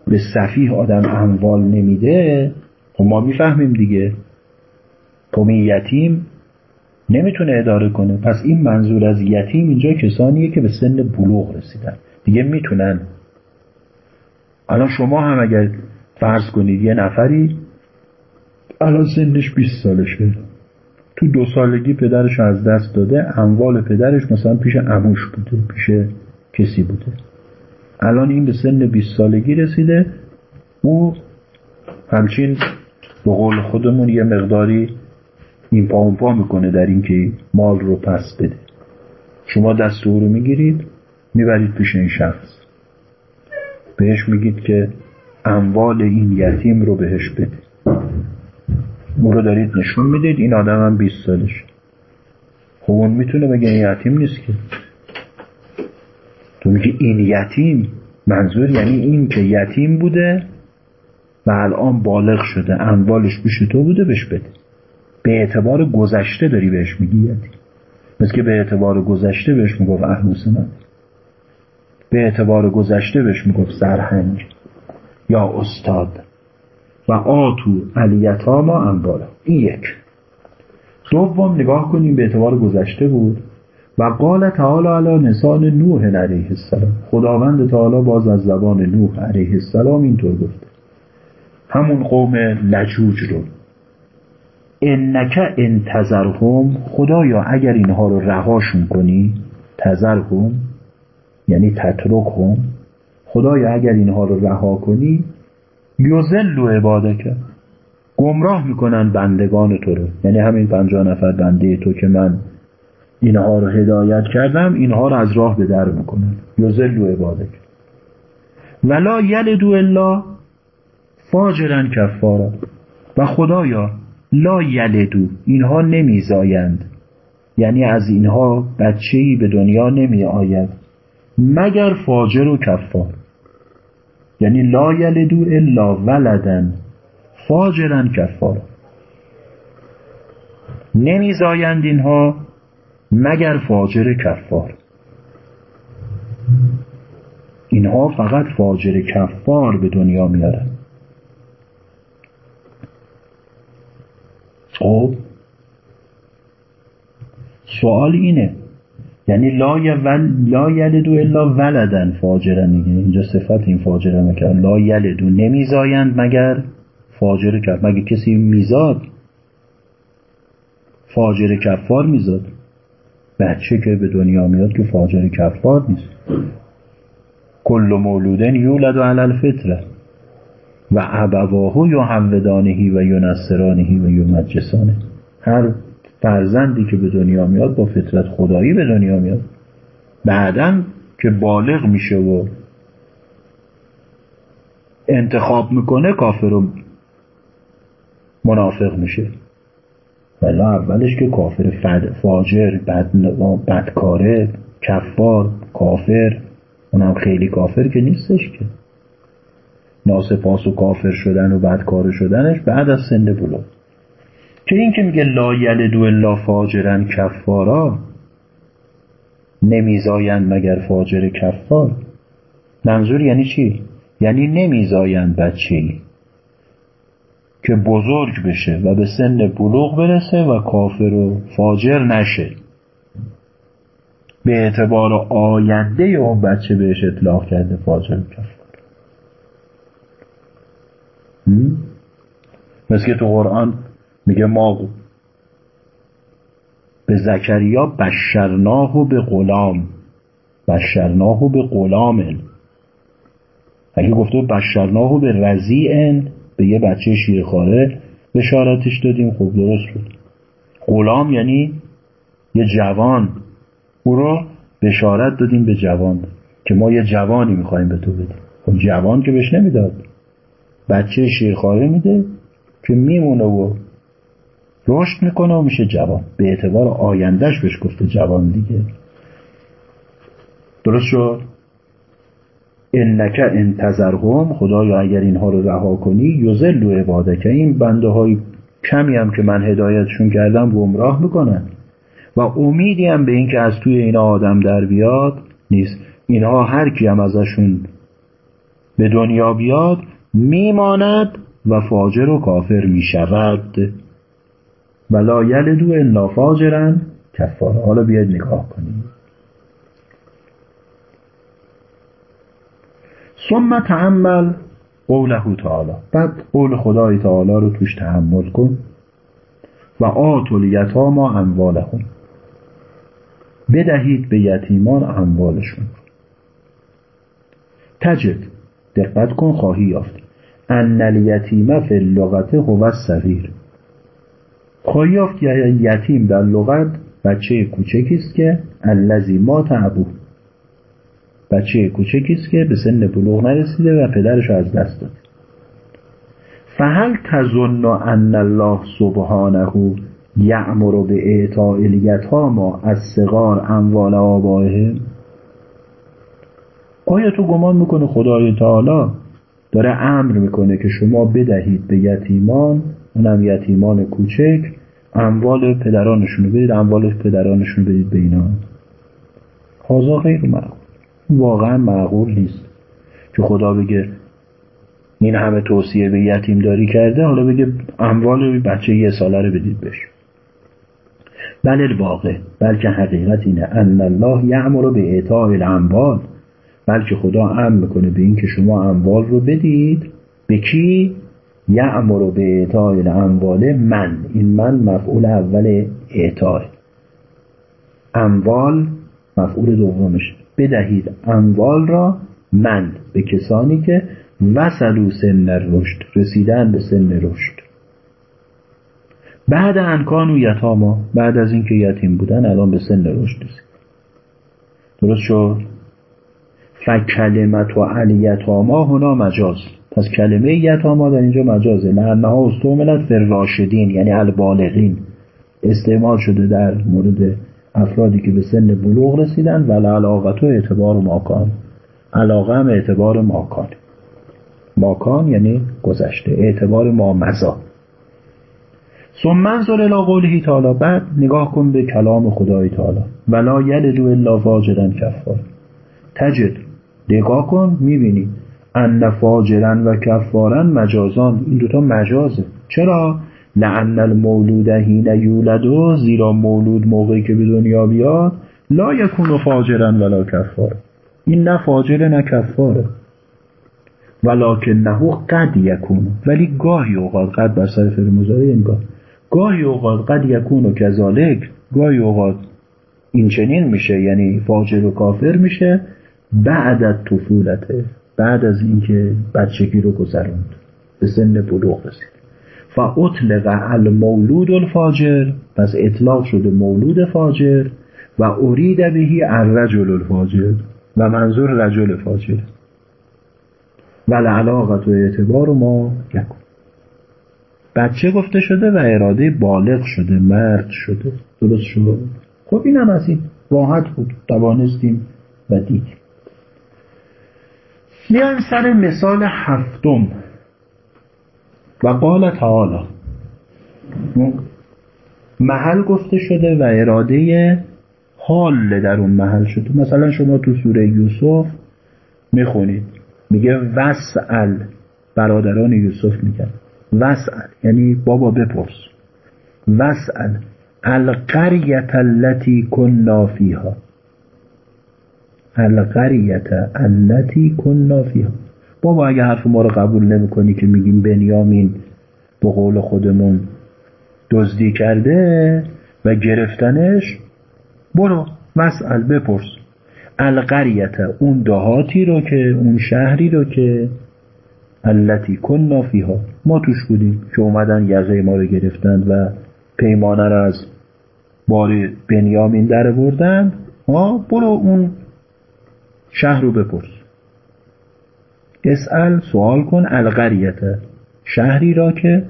به صفیح آدم اموال نمیده. خب ما می‌فهمیم دیگه. خب یتیم نمی‌تونه اداره کنه. پس این منظور از یتیم اینجا کسانیه که به سن بلوغ رسیدن. دیگه می‌تونن. الان شما هم اگر فرض کنید یه نفری الان سنش 20 سالشه. تو دو سالگی پدرش از دست داده اموال پدرش مثلا پیش اموش بوده پیش کسی بوده. الان این به سن 20 سالگی رسیده او همچین به قول خودمون یه مقداری این پا پا می‌کنه در اینکه مال رو پس بده. شما دست او رو می‌گیرید می‌برید پیش این شخص. بهش میگید که اموال این یتیم رو بهش بده. او رو دارید نشون می‌دید این آدم هم 20 سالش خب اون می‌تونه بگه این یتیم نیست که. تو میگه این یتیم منظور یعنی این که یتیم بوده و الان بالغ شده اموالش پیش تو بوده بهش بده. به اعتبار گذشته داری بهش میگی یتیم مثل که به اعتبار گذشته بهش می‌گفت اهلوس من به اعتبار گذشته بهش می‌گفت سرهنگ. یا استاد. و آتو ما انبالا این یک. دوم نگاه کنیم به اعتبار گذشته بود. و قال تعالی علی نسان نوح علیه السلام. خداوند تعالی باز از زبان نوح علیه السلام اینطور گفته همون قوم لجوج رو. انک انتظرهم خدایا اگر اینها رو رهاشون کنی تذرهم یعنی تترکهم خدایا اگر اینها رو رها کنی یوزلو عبادک گمراه می‌کنن بندگان تو رو. یعنی همین پنجاه نفر بنده تو که من اینها رو هدایت کردم اینها رو از راه به در می‌کنن. یوزلو عبادک. ولا یلدو الا فاجرن کفارا. و خدایا لا یلدو اینها نمیزایند. یعنی از اینها بچه‌ای به دنیا نمی آید مگر فاجر و کفار. یعنی لا یلدو الا ولدن فاجرن کفار. نمیزایند اینها مگر فاجر کفار. اینها فقط فاجر کفار به دنیا میارن. خب سوال اینه. یعنی لا ول لا یلدو الا ولدن فاجرن. دیگه اینجا صفت این فاجره می‌کرد لا یلدو نمیزایند مگر فاجر کرد مگه کسی میزاد؟ فاجر کفار میزاد. بچه که به دنیا میاد که فاجر کفار نیست. کل مولودن یولد علی الفطره. و ابواه یحودانهی و ینصرانهی و یمجسانه هر فرزندی که به دنیا میاد با فطرت خدایی به دنیا میاد. بعدا که بالغ میشه و انتخاب می‌کنه کافر و منافق میشه. ولی اولش که کافر فاجر بد بدکاره کفار کافر اونم خیلی کافر که نیستش که. ناسپاس و کافر شدن و بدکاره شدنش بعد از سن بلوغ. که این که میگه لا یلدو الا فاجرن کفارا نمیزایند مگر فاجر کفار. منظور یعنی چی؟ یعنی نمیزایند بچه که بزرگ بشه و به سن بلوغ برسه و کافر و فاجر نشه. به اعتبار آینده اون بچه بهش اطلاق کرده فاجر کفار. مثل که تو قرآن میگه ما به زکریا بشرناه به غلام. بشرناه به غلامن اگه گفته بشرناه به رزیعن به یه بچه شیرخواره بشارتش دادیم خب درست بود غلام یعنی یه جوان. او رو بشارت دادیم به جوان که ما یه جوانی می‌خوایم به تو بدیم. خب جوان که بهش نمی‌داد. بچه شیرخواره میده که میمونه و رشد می‌کنه و میشه جوان. به اعتبار آیندهش بهش گفته جوان دیگه. درست شد؟ انک انتظرهم خدایا اگر اینها رو رها کنی یزل و که این بنده های کمی هم که من هدایتشون کردم گمراه می‌کنن. و امیدی هم به اینکه از توی اینا آدم در بیاد نیست. اینها هر کی هم ازشون به دنیا بیاد میماند و فاجر و کافر می‌شود. و لا یلدو الا فاجرن. کفار حالا بیاید نگاه کنیم. ثم تعمل قوله تعالی. بعد قول خدای تعالی رو توش تحمل کن و آتل یتاما اموالهم. بدهید به یتیمان اموالشون. تجد. دقت کن خواهی یافت. ان الیتیم فی اللغت هو الصغیر خواهی یافت یتیم در لغت بچه کوچکی است که الذی مات ابوه. بچه کوچکی است که به سن بلوغ نرسیده و پدرش از دست داد. فهل تظن ان الله سبحانه یعمر به اعطاء ما از صغار اموال آبائهم آیا تو گمان می‌کنه خدای تعالی داره امر می‌کنه که شما بدهید به یتیمان اونم یتیمان کوچک اموال پدرانشون بدید اموال پدرانشون بدید به اینا. حاضا غیر معقول. واقعا معقول نیست. که خدا بگه این همه توصیه به یتیم داری کرده حالا بگه اموال بچه یه ساله رو بدید بهش. بل الواقع بلکه حقیقت اینه. ان الله یعمر به اعطاء الاموال بلکه خدا امر می‌کنه به اینکه شما اموال رو بدید. به کی؟ یعمر به اعطاء الاموال من. این من مفعول اول اعطاء. اموال مفعول دومش. بدهید اموال را من به کسانی که وصلو سن رشد رسیدن به سن رشد. بعد انکان و یتاما بعد از اینکه یتیم بودن الان به سن رشد رسید. درست شد؟ فکلمت و الیتاما هنا مجاز. پس کلمه یتاما در اینجا مجازه. لانها استعملت فر راشدین یعنی البالغین. استعمال شده در مورد افرادی که به سن بلوغ رسیدن و علاقت و اعتبار ماکان. علاقه هم اعتبار ماکان. ماکان یعنی گذشته. اعتبار ما مزا. ثم منظر الى قوله تعالی. بعد نگاه کن به کلام خدای تعالی. ولا یلدو الا فاجرا کفار. تجد. نگاه کن می‌بینی. ان فاجرن و کفارن مجازان. این دوتا مجازه. چرا؟ لعن المولود حین یولدو زیرا مولود موقعی که به دنیا بیاد لا یکون فاجرن ولا کفار. این نه فاجر نه کفاره. ولکن قد یکون. ولی گاهی اوقات قد بر سر مضارع یعنی گاه. گاهی اوقات قد یکون و کذالک گاهی اوقات این چنین میشه یعنی فاجر و کافر میشه. بعد از طفولته بعد از اینکه بچگی رو گذروند به سن بلوغ رسید. فاطلق المولود الفاجر پس اطلاق شده مولود فاجر و ارید بهی الرجل الفاجر و منظور رجل فاجر. و علاقت و اعتبار ما یکن. بچه گفته شده و اراده بالغ شده مرد شده. درست شد؟ خب این هم از این. راحت بود. توانستیم و دیدیم میان سر مثال هفتم. و قال تعالی. محل گفته شده و اراده حال در اون محل شده. مثلا شما تو سوره یوسف می‌خونید. میگه وسعل برادران یوسف میگن. وسعل یعنی بابا بپرس. وسعل القریت التي کننا فیها. القریت التي کننا فیها. بابا اگه حرف ما رو قبول نمی‌کنی که میگیم بنیامین به قول خودمون دزدی کرده و گرفتنش برو مسئل بپرس. القریت اون دهاتی رو که اون شهری رو که التي کننا فیها. ما توش بودیم که اومدن یقه ما رو گرفتند و پیمانه رو از بار بنیامین در بردن ها برو اون شهر رو بپرس. اسأل سوال کن القریت شهری را که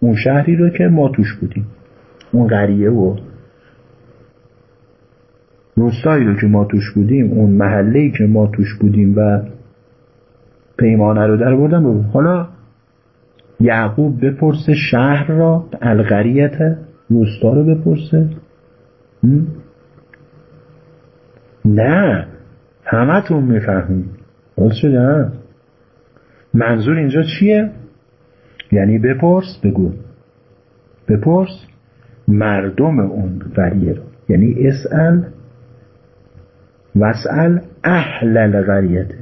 اون شهری رو که ما توش بودیم. اون قریه و روستایی رو که ما توش بودیم اون محله که ما توش بودیم و پیمانه رو در بود حالا یعقوب بپرسه شهر را القریت روستا رو بپرسه. نه. همتون می‌فهمید. درست شده منظور اینجا چیه؟ یعنی بپرس بگو. بپرس مردم اون قریه رو. یعنی اسأل واسأل اهل القریته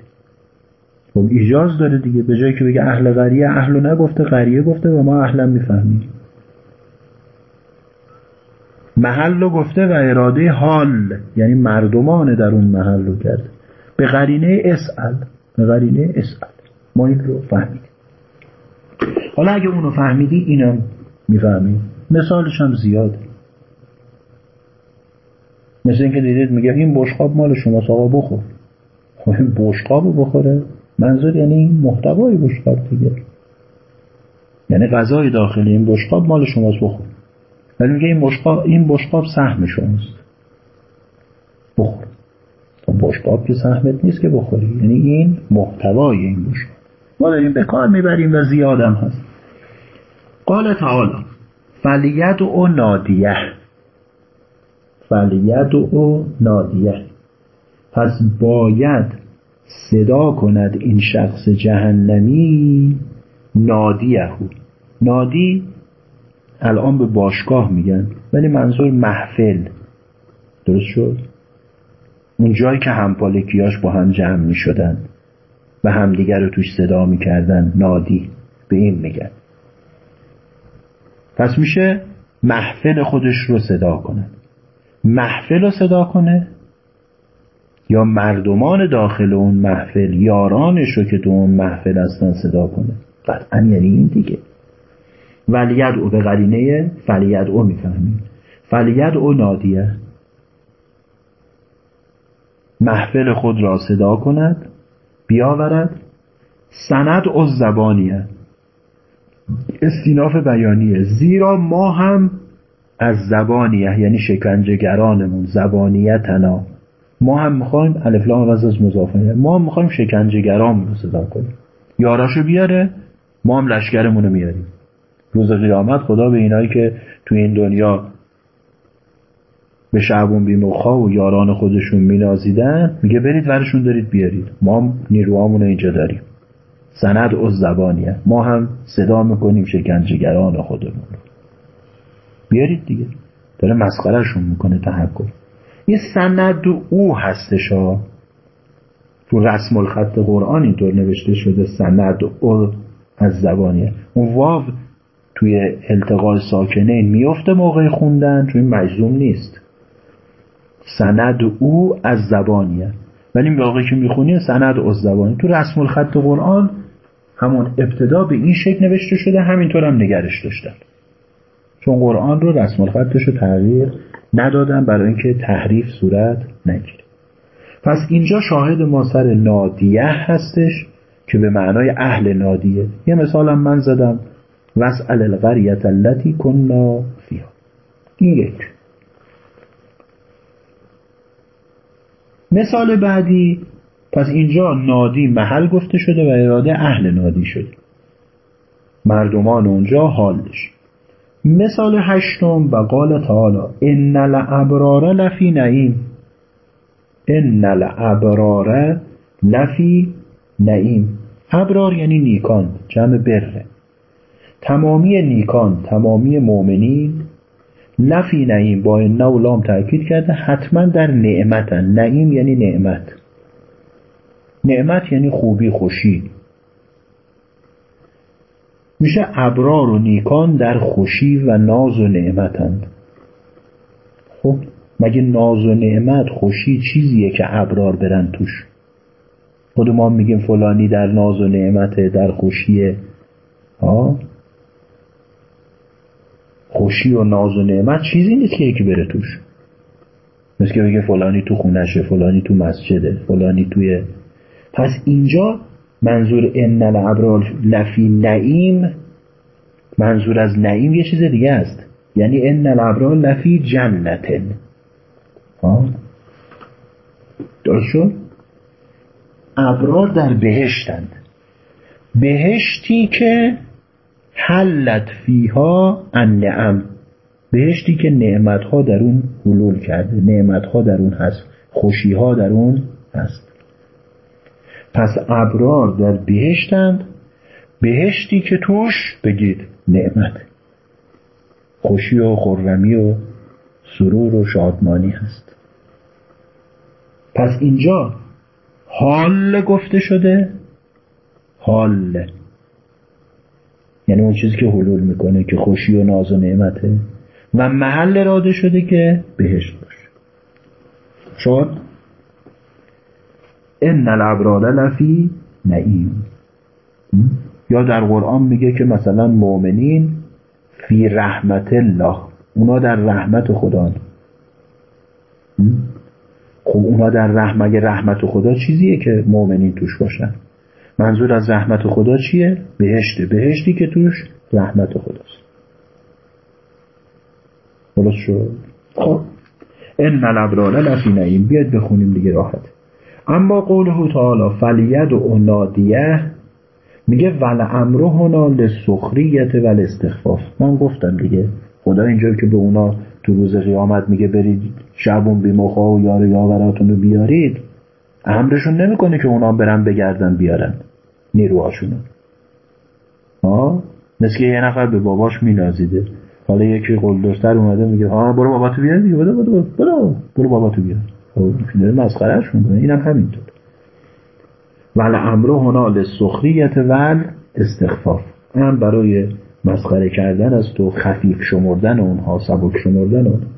خب ایجاز داره دیگه. به جایی که بگه اهل قریه اهلو نگفته قریه گفته و ما اهلا می‌فهمیم. محل رو گفته و اراده حال. یعنی مردمان در اون محل رو کرده. به قرینه اسأل به قرینه اسأل. ما این رو فهمیدیم. حالا اگه اونو فهمیدی اینم می‌فهمیم مثالش هم زیاده. مثل اینکه دیدید میگه این بشقاب مال شما آقا بخور. خب این بشقاب بخوره. منظور یعنی این محتوای بشقاب دیگه. یعنی غذای داخلی این بشقاب مال شماست بخور. ولی میگه این بشقاب این بشقاب سهم شماست. بخور. بشقاب که سهمت نیست که بخوری. یعنی این محتوای این بشقاب. ما داریم به کار می‌بریم و زیادم هست. قال تعالی فلیت و نادیه. فلیت و نادیه. پس باید صدا کند این شخص جهنمی نادیهو نادی الان به باشگاه میگن ولی منظور محفل. درست شد؟ اون جایی که همپالکیاش با هم جمع می‌شدن و همدیگر رو توش صدا می‌کردن نادی به این میگن پس میشه محفل خودش رو صدا کنه. محفل رو صدا کنه یا مردمان داخل اون محفل یارانش رو که تو اون محفل هستن صدا کنه. قطعا یعنی این دیگه. ولید او به قرینه فلید او می‌فهمیم. فلید او نادیه. محفل خود را صدا کند بیاورد سند او زبانیه استیناف بیانیه زیرا ما هم از زبانیه یعنی شکنجهگرانمون زبانیتنا. ما هم می‌خوایم الفلام وز از مضافه ما هم می‌خوایم شکنجهگران رو صدا کنیم. یاراشو بیاره ما هم لشکرمون رو میاریم. روز قیامت خدا به اینایی که تو این دنیا به شعبون بیمخا و یاران خودشون مینازیدن میگه برید ورشون دارید بیارید. ما هم نیروهامون اینجا داریم. سند از زبانیه. ما هم صدا می‌کنیم شکنجهگران خودمون بیارید دیگه. داره مسخرهشون می‌کنه تحکم. این سند او هستش ها. تو رسم الخط قرآن اینطور نوشته شده سند او از زبانیه. اون واو توی التقاء ساکنین میفته موقع خوندن چون مجزوم نیست. سند او از زبانیه ولی موقعی که می‌خونی سند از زبانی. تو رسم الخط قرآن همون ابتدا به این شکل نوشته شده همینطور هم نگرش داشتن. چون قرآن رو رسم الخطش رو تغییر ندادن برای اینکه تحریف صورت نگیره. پس اینجا شاهد ما سر نادیه هستش که به معنای اهل نادیه. یه مثالم من زدم. وسأل القریت التي کنا فیها. این یک. مثال بعدی پس اینجا نادی محل گفته شده و اراده اهل نادی شده. مردمان اونجا حالش. مثال هشتم و قال تعالی ان الابرار لفی نعیم. ان الابرار لفی نعیم. ابرار یعنی نیکان جمع بره. تمامی نیکان تمامی مؤمنین. لفی نعیم با این و لام تاکید کرده حتما در نعمتن. نعیم یعنی نعمت. نعمت یعنی خوبی خوشی. میشه ابرار و نیکان در خوشی و ناز و نعمتند خب مگه ناز و نعمت خوشی چیزیه که ابرار برن توش؟ خود ما میگیم فلانی در ناز و نعمته در خوشیه. ها خوشی و ناز و نعمت چیزی نیست که یکی بره توش. مثل که بگه فلانی تو خونشه فلانی تو مسجده فلانی توی پس اینجا منظور ان الابرار لفی نعیم منظور از نعیم یه چیز دیگه است. یعنی ان الابرار لفی جنتن. درست شد؟ ابرار در بهشتند. بهشتی که حلت فیها النعم بهشتی که نعمتها در اون حلول کرده نعمتها در اون هست خوشیها در اون هست. پس ابرار در بهشتند. بهشتی که توش بگید نعمت. خوشی و خرمی و سرور و شادمانی هست. پس اینجا حال گفته شده حال. یعنی اون چیزی که حلول می‌کنه که خوشی و ناز و نعمته. و محل اراده شده که بهشت باشه. شد ان الابرار لفی نعیم. یا در قرآن میگه که مثلا مؤمنین فی رحمت الله. اونا در رحمت خدا. خب اونا در رحمت رحمت خدا چیزیه که مؤمنین توش باشن؟ منظور از رحمت خدا چیه؟ بهشته بهشتی که توش رحمت خداست. درست شد؟ خب. ان الابرار لفی نعیم. بیاد بخونیم دیگه راحت. اما قوله تعالی فلید و نادیه میگه ول امرو هنا لسخریت و استخفاف من گفتم دیگه. خدا اینجا که به اونا تو روز قیامت میگه برید شبون بی مخا و یار یاوراتون رو بیارید امرشون نمی‌کنه که اونا برن بگردن بیارن نیروهاشونو. ها مثل یه نفر به باباش مینازیده. حالا یکی قلدرتر اومده میگه ها برو بابا تو بیار دیگه برو برو برو برو بابا تو بیار. خب داره مسخرهش می‌کنه. اینم همینطور. ول امرو هنا لسخریت ول استخفاف. هم برای مسخره کردن از تو خفیف شمردن اونها سبک شمردن اونها.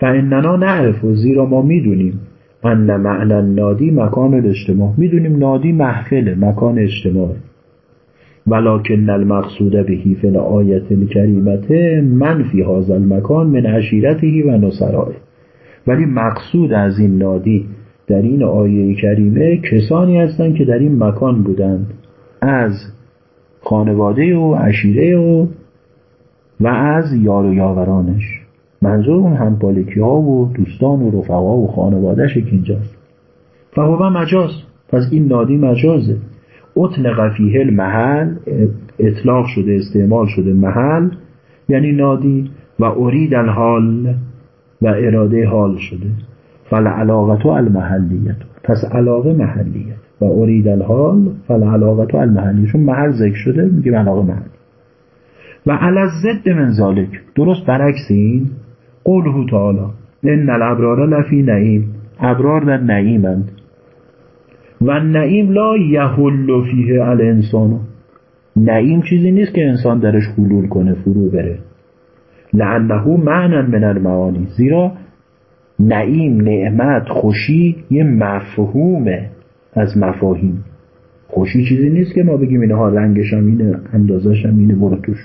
فاننا نعرف و زیرا ما می‌دونیم ان معنا نادی مکان الاجتماع می‌دونیم نادی محفله مکان اجتماع. ولکن المقصود بهی فی الآیت الکریمت من فی هذا المکان من عشیرته و نصرائه. ولی مقصود از این نادی در این آیه کریمه کسانی هستند که در این مکان بودند. از خانواده و عشیره و و از یار و یاورانش. منظور اون همپالکی ها و دوستان و رفقا و خانوادهش که اینجاست. فهو مجاز. پس این نادی مجازه. اطلق فیه المحل اطلاق شده استعمال شده محل یعنی نادی و ارید الحال و اراده حال شده. فل علاقت و المحلیت. پس علاقه محلیت. و ارید الحال فل علاقت و المحلیت. چون محل ذکر شده میگیم علاقه محلی. و علی ضد من ذالک درست برعکس این قوله تعالی ان الابرار لفی نعیم. ابرار در نعیمند و نعیم لا یحل فیه الانسان. نعیم چیزی نیست که انسان درش حلول کنه فرو بره. لعنه معنا من المعانی. زیرا نعیم نعمت خوشی یه مفهومه از مفاهیم. خوشی چیزی نیست که ما بگیم اینها رنگش هم اینه اندازش هم اینه برو توش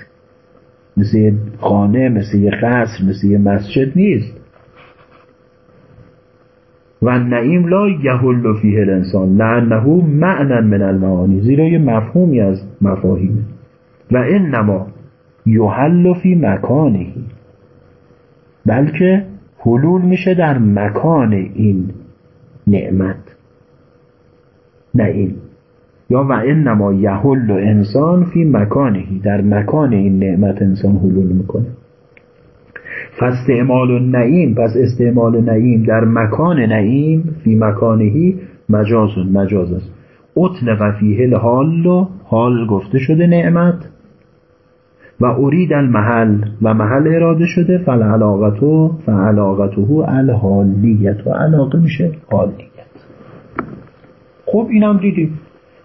مثل یه خانه مثل یه قصر مثل یه مسجد نیست. و نعیم لا یحل فیه الانسان لانه معنا من المعانی زیرا یه مفهومی از مفاهیمه و انما یحل فی مکانه بلکه حلول میشه در مکان این نعمت. نعیم. یا و انما یحل انسان فی مکانهی در مکان این نعمت انسان حلول می‌کنه. فاستعمال نعیم پس استعمال نعیم در مکان نعیم فی مکانهی مجاز مجاز است. اطلق فیه الحال و حال گفته شده نعمت. و ارید المحل و محل اراده شده فالعلاقتو فعلاقته الحالیت. و علاقه میشه حالیت. خب اینم دیدیم.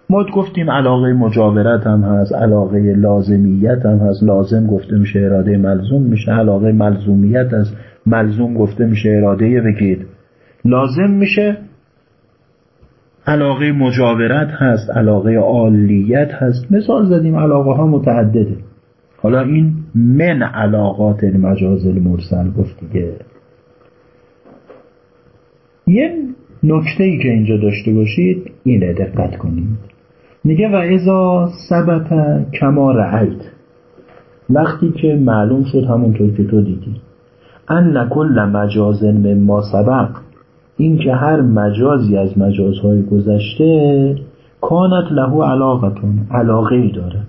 ما گفتیم علاقه مجاورت هم هست علاقه لازمیت هم هست. لازم گفته میشه اراده ملزوم میشه علاقه ملزومیت هست. ملزوم گفته میشه اراده بگید. لازم میشه علاقه مجاورت هست علاقه عالیت هست. مثال زدیم علاقه ها متعدده. حالا این من علاقات المجاز المرسل گفت دیگه. یه نکته ای که اینجا داشته باشید اینه دقت کنید. میگه و ازا ثبت کما رعیت وقتی که معلوم شد همونطور که تو دیدی. ان کل مجاز ما سبق. این که هر مجازی از مجازهای گذشته کانت له علاقتون علاقه ای دارد.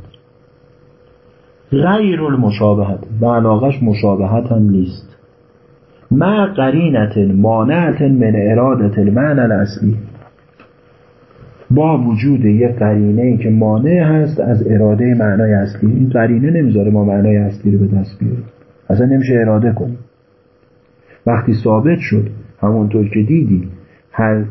غیر المشابهت. و علاقش مشابهت هم نیست. ما قرینت مانعت من ارادت المعنى الاصلی با وجود یک قرینه ای که مانع هست از اراده معنای اصلی. این قرینه نمی‌ذاره ما معنای اصلی رو به دست بیاریم. اصلا نمیشه اراده کنیم. وقتی ثابت شد همونطور که دیدی هر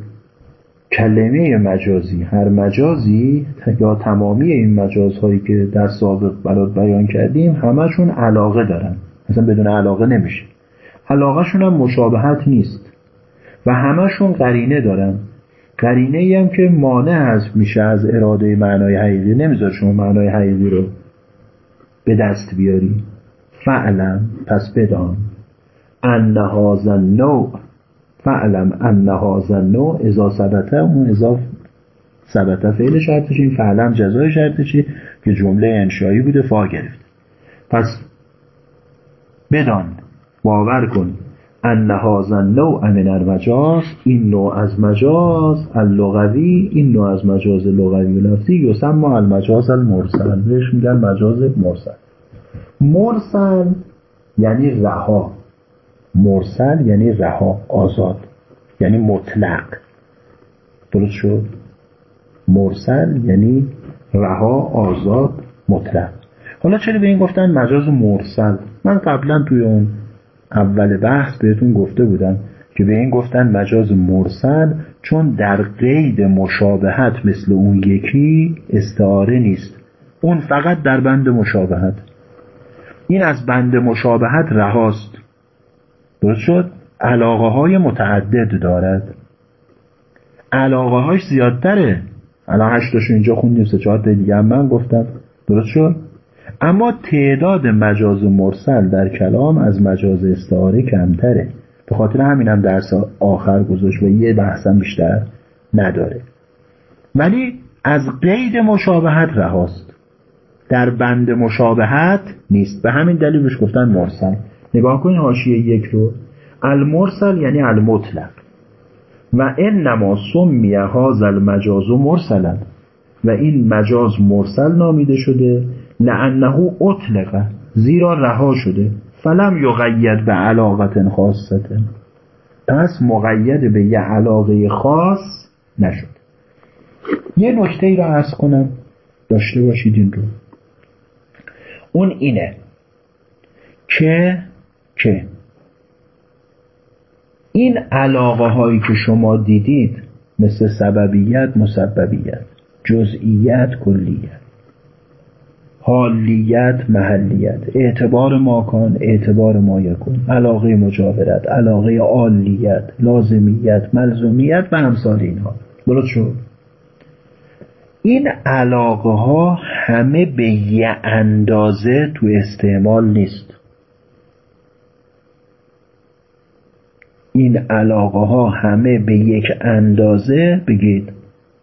کلمه مجازی هر مجازی یا تمامی این مجازهایی که در سابق برات بیان کردیم همشون علاقه دارن. اصلا بدون علاقه نمیشه. علاقهشون هم مشابهت نیست. و همشون قرینه دارن. قرینه ای هم که مانع هست میشه از اراده معنای حقیقی. نمیذار شما معنای حقیقی رو به دست بیاری. فعلا پس بدان. ان هذا نوع فعلم ان هذا نوع اذا ثبته اون اضاف ثبته فعل شرطش این فعلم جزای شرطشی که جمله انشایی بوده فا گرفت. پس بدان. باور کن. ان هذا نوع من المجاز این نوع از مجاز اللغوی این نوع از مجاز لغوی و لفظی یسمى المجاز المرسل. بهش میگن مجاز مرسل. مرسل یعنی رها. مرسل یعنی رها آزاد. یعنی مطلق. درست شد؟ مرسل یعنی رها آزاد مطلق. حالا چرا به این گفتن مجاز مرسل؟ من قبلا توی اون اول بحث بهتون گفته بودم که به این گفتن مجاز مرسل چون در قید مشابهت مثل اون یکی استعاره نیست. اون فقط در بند مشابهت. این از بند مشابهت رهاست. درست شد؟ علاقه های متعدد دارد. علاقه هاش زیادتره. الان هشتاشو اینجا خوندیم سه چهار دیگه هم من گفتم. درست شد؟ اما تعداد مجاز مرسل در کلام از مجاز استعاره کمتره. به خاطر همین هم درس آخر گذاشت و یه بحثم بیشتر نداره. ولی از قید مشابهت رهاست. در بند مشابهت نیست. به همین دلیل بهش گفتن مرسل. نگاه کنید حاشیه یک رو. المرسل یعنی المطلق. و انما سمی هذا المجاز مرسلا. و این مجاز مرسل نامیده شده. لانه اطلق زیرا رها شده. فلم یقید به علاقت خاصته پس مقید به یه علاقه خاص نشد. یه نکته ای را عرض کنم. داشته باشید این رو. اون اینه که که این علاقه هایی که شما دیدید مثل سببیت مسببیت جزئیت کلیت. حالیت محلیت. اعتبار ماکان اعتبار ما یکون علاقه مجاورت علاقه عالیت لازمیت ملزومیت و امثال اینها. درست شد؟ این علاقه ها همه به یه اندازه تو استعمال نیست. این علاقه ها همه به یک اندازه بگید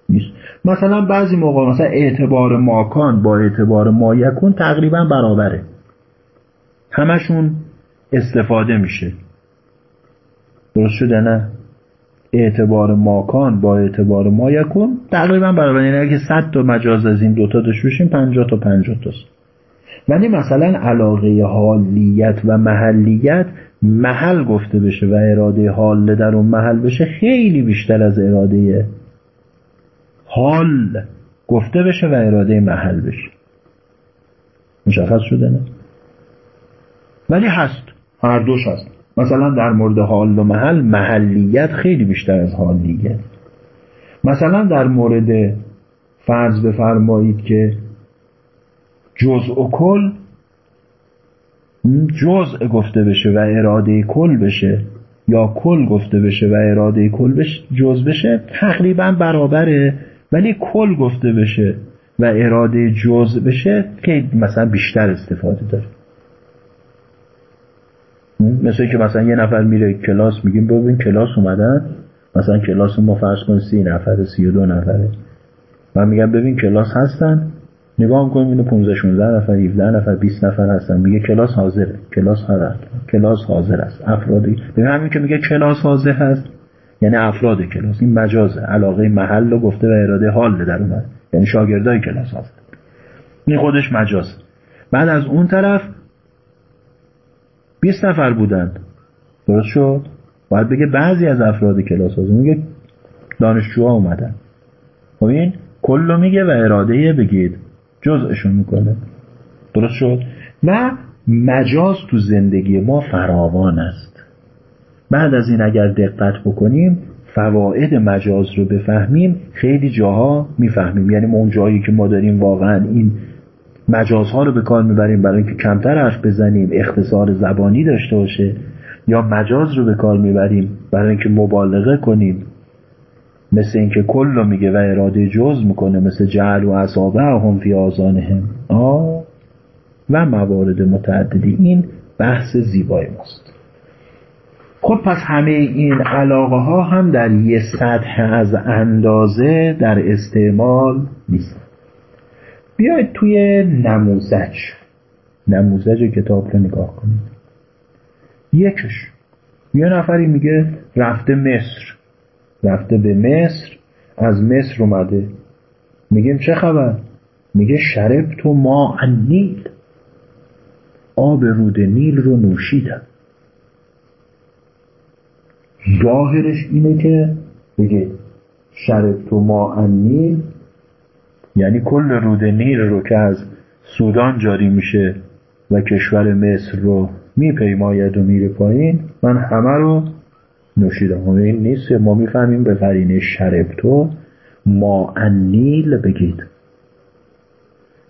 نیست. مثلا بعضی موقع مثلا اعتبار ماکان با اعتبار مایکون تقریبا برابره. همشون استفاده میشه. درست شده نه؟ اعتبار ماکان با اعتبار مایکون تقریبا برابر یعنی اگه 100 تا مجاز از این دوتا داشته باشیم 50 تا 50 تاست. ولی مثلا علاقه حالیت و محلیت محل گفته بشه و اراده حال در اون محل بشه خیلی بیشتر از اراده حال گفته بشه و اراده محل بشه. مشخص شده نه؟ ولی هست. هر دوش هست. مثلا در مورد حال و محل محلیت خیلی بیشتر از حالیت مثلا در مورد فرض بفرمایید که جزء و کل جزء گفته بشه و اراده کل بشه یا کل گفته بشه و اراده کل بشه جز بشه تقریبا برابره ولی کل گفته بشه و اراده جز بشه که مثلا بیشتر استفاده داره. مثل که مثلا یه نفر میره کلاس میگیم ببین کلاس اومدن مثلا کلاس ما فرض کن سی نفره سی و دو نفره. من میگم ببین کلاس هستن نگاه می‌کنیم اینو 15 16 نفر 17 نفر 20 نفر هستن. میگه کلاس حاضره کلاس حاضر کلاس حاضر است. افرادی ببین همین که میگه کلاس حاضر هست. یعنی افراد کلاس. این مجازه علاقه محل رو گفته و اراده حال در اومد یعنی شاگردای کلاس حاضر این خودش مجاز. بعد از اون طرف 20 نفر بودن. درست شد؟ باید بگه بعضی از افراد کلاس حاضر میگه دانشجوها اومدن. خب این کل میگه و اراده بگید. جزءشون می‌کنه. درست شد؟ و مجاز تو زندگی ما فراوان است. بعد از این اگر دقت بکنیم فواید مجاز رو بفهمیم خیلی جاها می‌فهمیم. یعنی ما اون جایی که ما داریم واقعا این مجازها رو به کار می‌بریم برای اینکه کمتر حرف بزنیم اختصار زبانی داشته باشه یا مجاز رو به کار می‌بریم برای اینکه مبالغه کنیم. مثل اینکه کل رو میگه و اراده جز می‌کنه مثل جعل و اصابه هم فی آه. و موارد متعددی. این بحث زیبای ماست. خب پس همه این علاقه ها هم در یه سطح از اندازه در استعمال نیست. بیاید توی نموزج. نموزج کتاب رو نگاه کنید. یکش. یه نفری میگه رفته مصر. رفته به مصر از مصر اومده. میگیم چه خبر؟ میگه شرب تو ما نیل آب رود نیل رو نوشیدم. ظاهرش اینه که بگه شرب تو ما نیل یعنی کل رود نیل رو که از سودان جاری میشه و کشور مصر رو میپیماید و میره پایین من همه رو نوشیدم. این نیست ما می‌فهمیم به قرینه شرب تو ما انیل بگید.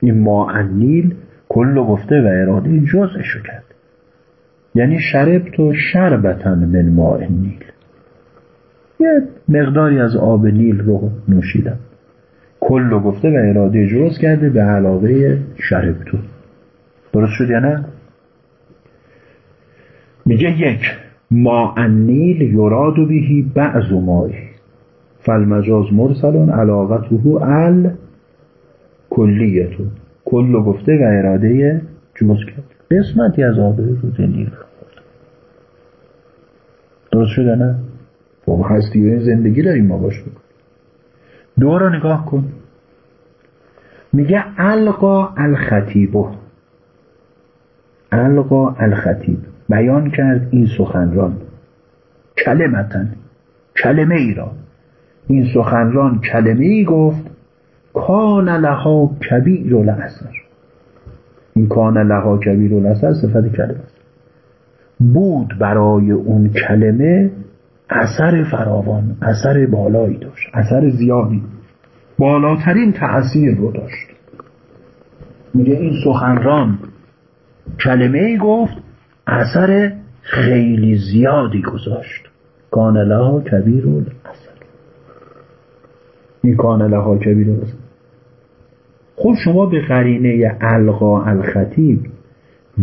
این ما انیل کل گفته و اراده جزشو کرد. یعنی شرب تو شربتن من ما نیل. یه مقداری از آب نیل رو نوشیدم. کل گفته و اراده جز کرده به علاقه شرب تو درست شد یا نه؟ میگه یک ما النیل یراد بهی بعض مایی فالمجاز مرسلون علاقته ال کلیتون. کل گفته و اراده کرد قسمتی از آب روز نیل درست شده نه؟ با هستی زندگی داریم ما باش بکن دو رو نگاه کن. میگه القا الخطیبو. القا الخطیب. بیان کرد این سخنران. کلمتن. کلمه ای را. این سخنران کلمه ای گفت کان لها کبیر الاثر این کان لها کبیر الاثر صفت کلمه است بود. برای اون کلمه اثر فراوان اثر بالایی داشت اثر زیادی. بالاترین تأثیر رو داشت. میگه این سخنران کلمه ای گفت اثر خیلی زیادی گذاشت. کان لها کبیر اثر این کان لها کبیر اثر خب شما به قرینه القا الخطیب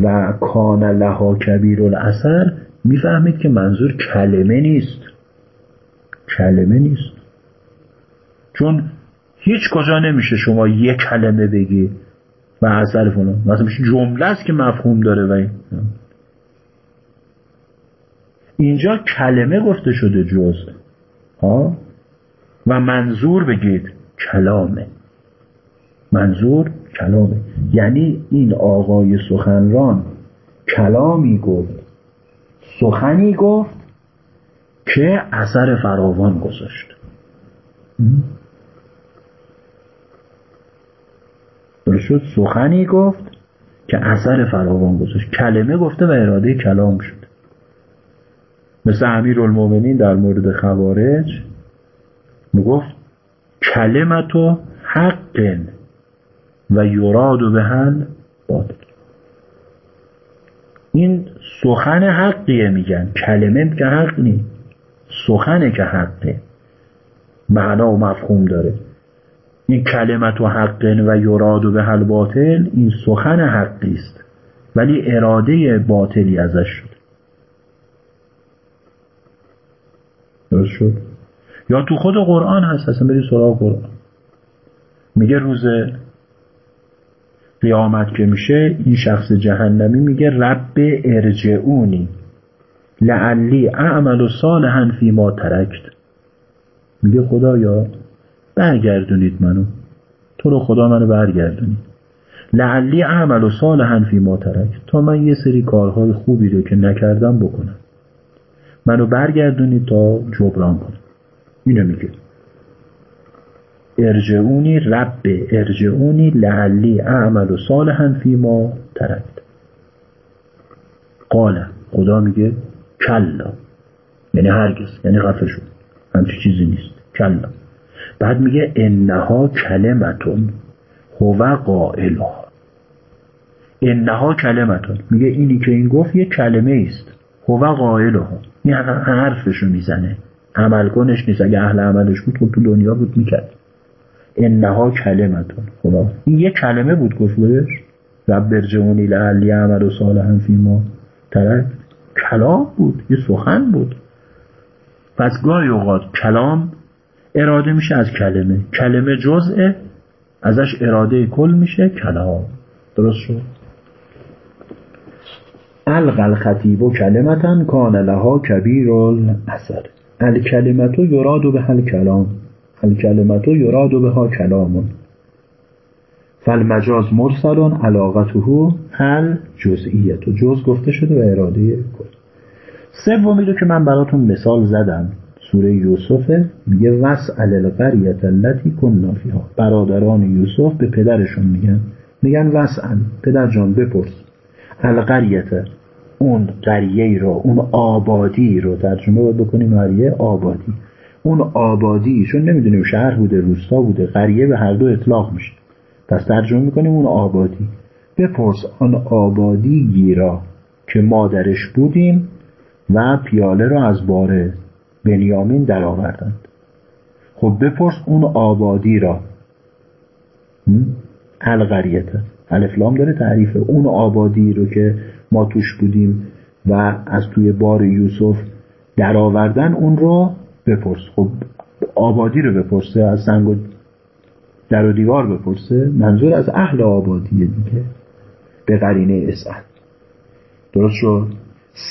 و کان لها کبیر الاثر می‌فهمید که منظور کلمه نیست. کلمه نیست. چون هیچ کجا نمیشه شما یک کلمه بگی و اثر فلان مثلا میشه جمله است که مفهوم داره و اینجا کلمه گفته شده جز ها؟ و منظور بگید کلامه. منظور کلامه. یعنی این آقای سخنران کلامی گفت سخنی گفت که اثر فراوان گذاشت. شد؟ سخنی گفت که اثر فراوان گذاشت. کلمه گفته و اراده کلام شد. مثل امیر المومنین در مورد خوارج می‌گفت کلمت و حق و یراد به حل باطل. این سخن حقیه میگن. کلمه که حق نی سخنه که حقه. معنا و مفهوم داره. این کلمت و حق و یراد به حل باطل این سخن است. ولی اراده باطلی ازش شد. درست شد؟ یا تو خود قرآن هست اصلا بری سراغ قرآن. میگه روز قیامت که میشه این شخص جهنمی میگه رب ارجعونی. لعلی اعمل و صالحا فی ما ترکت. میگه خدایا برگردونید منو. تو رو خدا منو برگردونید لعلی اعمل و صالحا فی ما ترکت. تا من یه سری کارهای خوبی رو که نکردم بکنم. منو برگردونید تا جبران کنم. اینو میگه. ارجعونی رب ارجعونی لعلی اعمل و صالحا فی ما ترکت. قال خدا میگه کلا. یعنی هرگز یعنی خفه شد. همچی چیزی نیست. کلا. بعد میگه انها کلمتون هو قائلها. انها کلمتون. میگه اینی که این گفت یه کلمه است هو قائلها. این حرفشو می‌زنه. عمل کنش نیست. اگه اهل عملش بود خب تو دنیا بود می‌کرد. انها کلمتون. خدا این یه کلمه بود گفت بهش. رب برجعونی لعلی عمل و صالحا فی ما. ترک کلام بود یه سخن بود. پس گاهی اوقات کلام اراده میشه از کلمه. کلمه جزء ازش اراده کل میشه کلام. درست شد؟ القل خطیب و کلمتا کان لها کبیر الاثر الکلمتو یراد به هل کلام. الکلمتو یراد به ها کلامون. فالمجاز مرسلون علاقته هل؟ جزئیت و جز گفته شده و اراده کل. سومی رو که من براتون مثال زدم. سوره یوسف میگه وسعل القریت التي کنا فیها. برادران یوسف به پدرشون میگن. میگن وسعل. پدر جان بپرس. القریت اون قریه رو اون آبادی رو ترجمه باید بکنیم قریه آبادی. اون آبادی چون نمی‌دونیم شهر بوده روستا بوده قریه به هر دو اطلاق میشه. پس ترجمه می‌کنیم اون آبادی. بپرس آن آبادی گیرا که مادرش بودیم و پیاله را از بار بنیامین درآوردند. خب بپرس اون آبادی را. القریت الفلام داره تعریف اون آبادی رو که ما توش بودیم و از توی بار یوسف درآوردن اون رو بپرس. خب آبادی رو بپرسه از سنگ و در و دیوار بپرسه. منظور از اهل آبادیه دیگه. به قرینه اسعد. درست شد؟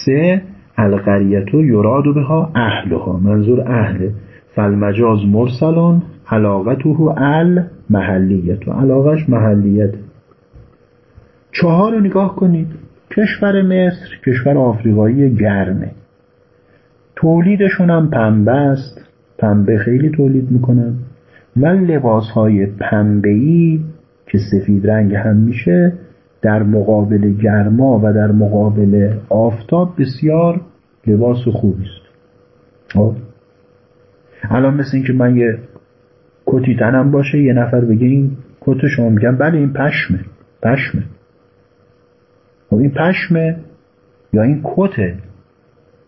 سه القریتو یراد بها اهلها. منظور اهل. فالمجاز مرسلان علاقته ال محلیت و علاقش محلیت. چهار رو نگاه کنید. کشور مصر کشور آفریقایی گرمه. تولیدشون هم پنبه است. پنبه خیلی تولید می‌کنن و لباس های پنبهی که سفید رنگ هم میشه در مقابل گرما و در مقابل آفتاب بسیار لباس خوبی است. خب؟ الان مثل اینکه من یه کتی تنم باشه یه نفر بگه این کت شما میگم بله این پشمه پشمه. خب این پشمه یا این کته؟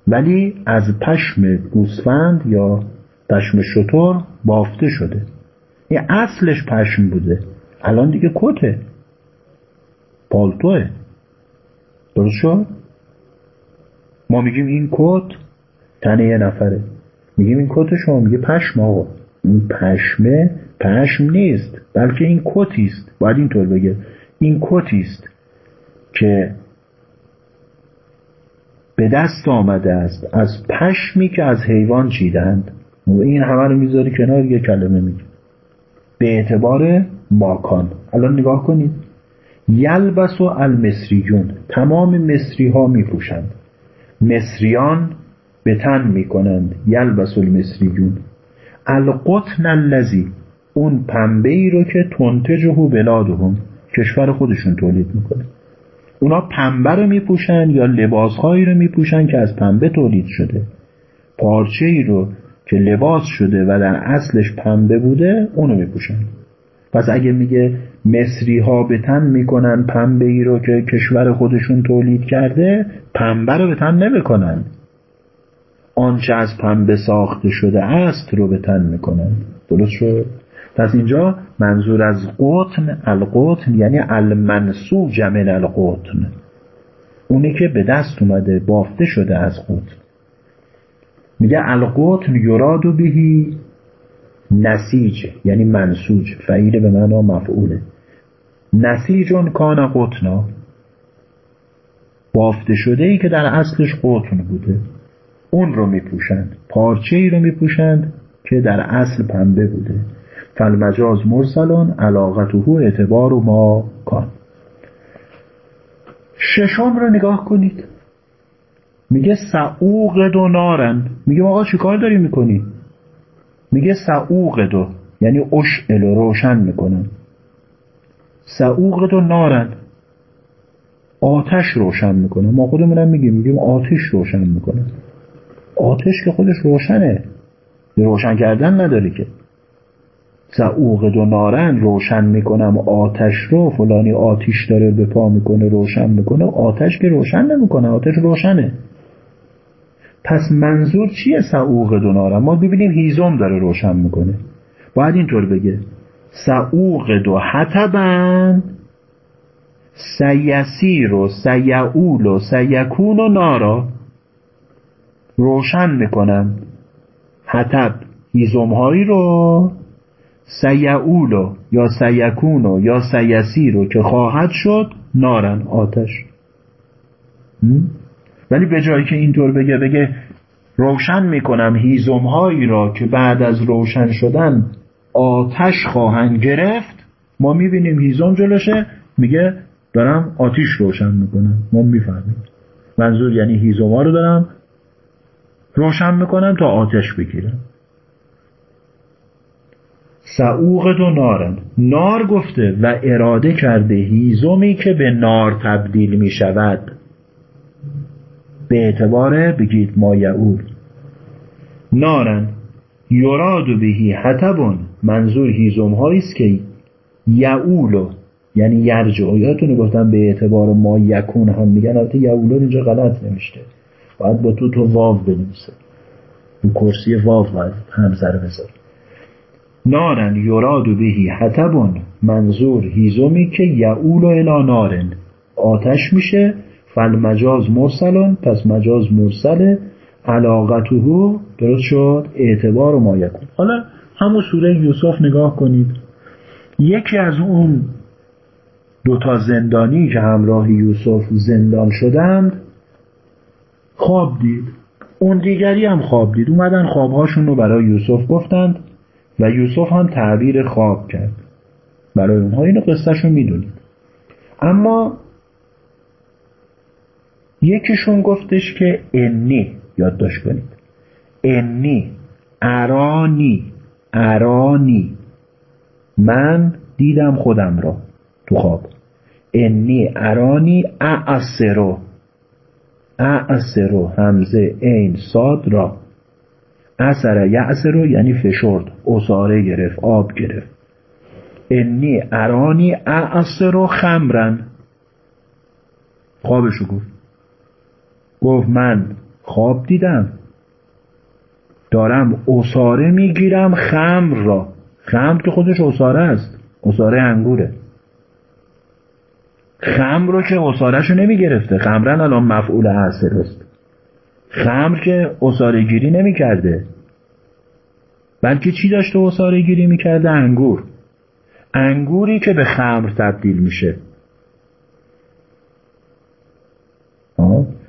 ولی از پشم گوسفند یا پشم شطور بافته شده. این اصلش پشم بوده. الان دیگه کته. پالتوه. درست شد؟ ما میگیم این کت تنه یه نفره. میگیم این کت شما میگه پشم آقا. این پشمه پشم نیست بلکه این کتی است. باید اینطور بگه. این کتی است که به دست آمده است. از پشمی که از حیوان چیدند. و این همه رو می‌ذاری کنار یه کلمه میگه. به اعتبار ماکان. الان نگاه کنید. یلبس و المصریون. تمام مصری ها میپوشند. مصریان به تن می‌کنند. یلبس المصریون. القطن الذی. اون پنبه ای رو که تنتجه بلادهم. کشور خودشون تولید می‌کنه. اونا پنبه رو میپوشن یا لباسهایی رو میپوشن که از پنبه تولید شده. پارچه ای رو که لباس شده و در اصلش پنبه بوده اونو میپوشن. پس اگه میگه مصری ها به تن می‌کنن پنبه ای رو که کشور خودشون تولید کرده پنبه رو به تن نمی‌کنن. آنچه از پنبه ساخته شده است رو به تن می‌کنن. درست شد؟ پس اینجا منظور از قطن القطن یعنی المنسوج من القطن. اونی که به دست اومده بافته شده از قطن. میگه القطن یراد بهی نسیج یعنی منسوج. فعیل به معنا مفعوله. نسیجون کان قطنا. بافته شده ای که در اصلش قطن بوده. اون رو میپوشند. پارچه ای رو میپوشند که در اصل پنبه بوده. فالمجاز مرسلون علاقته اعتبار ما کان. ششم رو نگاه کنید. میگه سعوق دو نارن. میگه آقا چیکار داری می‌کنی؟ میگه سعوق دو. یعنی اشعل روشن می‌کنن. سعوق دو نارن. آتش روشن می‌کنه. ما خودمونم میگیم میگیم آتش روشن می‌کنه. آتش که خودش روشنه. روشن کردن نداره که. سعوق دو نارن روشن می‌کنم آتش رو فلانی آتیش داره به پا می‌کنه روشن می‌کنه. آتش که روشن نمی‌کنه آتش روشنه. پس منظور چیه سعوق دو نارن ما ببینیم هیزم داره روشن می‌کنه. باید اینطور بگه. سعوق دو حتبن سیسیر و سیعول و سیکون و نارا روشن می‌کنم حتب هیزمهایی رو سیعولو یا سیکونو یا سیسیرو که خواهد شد نارن آتش. ولی به جایی که اینطور بگه بگه روشن می‌کنم هیزمهایی را که بعد از روشن شدن آتش خواهند گرفت ما می‌بینیم هیزم جلوشه میگه دارم آتیش روشن می‌کنم. ما می‌فهمیم. منظور یعنی هیزوما رو دارم روشن می‌کنم تا آتش بگیرم. سعوق دو نارن. نار گفته و اراده کرده هیزومی که به نار تبدیل می شود. به اعتبار بگید ما یعول نارن. یراد بهی حتبون. منظور هیزوم است که یعولو. یعنی یرجعو یادتونه گفتم به اعتبار ما یکون هم میگن. البته یعولو اینجا غلط نمیشته باید با تو تو واو بنویسه. رو کرسی واو باید همزر بذار نارن یراد بهی حتبون منظور هیزومی که یعول الی نارن. آتش میشه فالمجاز مرسلون پس مجاز مرسله علاقته درست شد؟ اعتبار ما یکون حالا همون سوره یوسف نگاه کنید. یکی از اون دوتا زندانی که همراه یوسف زندان شدند خواب دید. اون دیگری هم خواب دید. اومدن خوابهاشون رو برای یوسف گفتند. و یوسف هم تعبیر خواب کرد. برای اونها اینو قصهش رو می‌دونید اما یکیشون گفتش که انی یادداشت کنید. انی ارانی ارانی. من دیدم خودم را تو خواب. انی ارانی اعصرو. اعصرو همزه این صاد را. اثر یعصرو یعنی فشرد اصاره گرفت آب گرفت. انی ارانی اعصرو خمرن. خوابشو گفت. گفت من خواب دیدم. دارم اصاره می‌گیرم خمر را. خمر که خودش اصاره است. اصاره انگوره. خمر رو که اصارش رو نمی گرفته خمرن الان مفعول حاصل است. خمر که اصاره گیری نمی کرده بلکه چی داشته اصاره گیری می کرده انگور. انگوری که به خمر تبدیل میشه.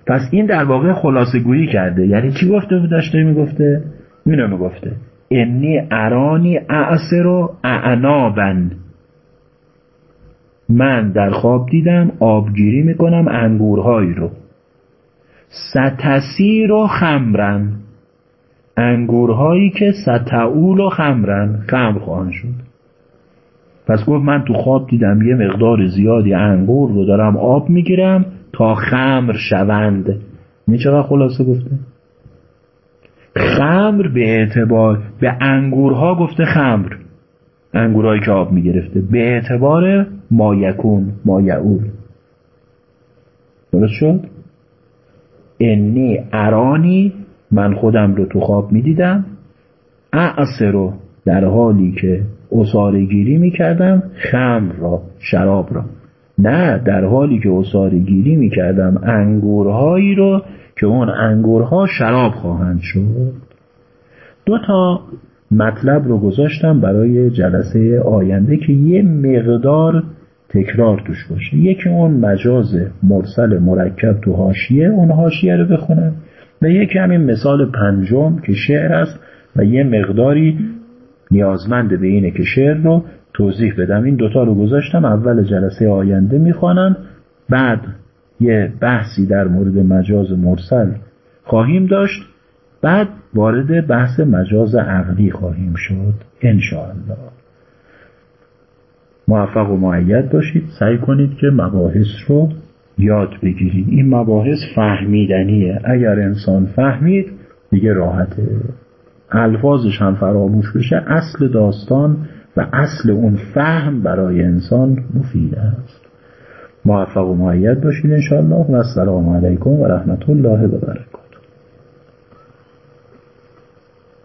پس این در واقع خلاصه گویی کرده. یعنی چی گفته؟ داشته می‌گفته؟ اینو می‌گفته. انی ارانی اعصر و اعنابن. من در خواب دیدم آبگیری می‌کنم انگورهایی رو. ستسی رو خمرن. انگورهایی که ستعول و خمرن. خمر خواهند شد. پس گفت من تو خواب دیدم یه مقدار زیادی انگور رو دارم آب می‌گیرم تا خمر شوند. می چقدر خلاصه گفته؟ خمر به اعتبار به انگورها گفته خمر. انگورهایی که آب می‌گرفته. به اعتبار مایکون مایعول. درست شد؟ انی ارانی من خودم رو تو خواب می‌دیدم. اعصر در حالی که اصاره گیری می‌کردم خمر را شراب را. نه در حالی که اصاره گیری می‌کردم انگورهایی رو که اون انگورها شراب خواهند شد. دو تا مطلب رو گذاشتم برای جلسه آینده که یه مقدار تکرار توش باشه. یکی اون مجاز مرسل مرکب تو هاشیه اون هاشیه رو بخونم. و یکی همین مثال پنجم که شعر است و یه مقداری نیازمند به اینه که شعر رو توضیح بدم. این دوتا رو گذاشتم اول جلسه آینده می‌خوانم بعد یه بحثی در مورد مجاز مرسل خواهیم داشت بعد وارد بحث مجاز عقلی خواهیم شد. انشاءالله. موفق و معید باشید. سعی کنید که مباحث رو یاد بگیرید. این مباحث فهمیدنیه اگر انسان فهمید دیگه راحته. الفاظش هم فراموش بشه. اصل داستان و اصل اون فهم برای انسان مفید است. موفق و معید باشید انشاءالله. و السلام علیکم و رحمت الله و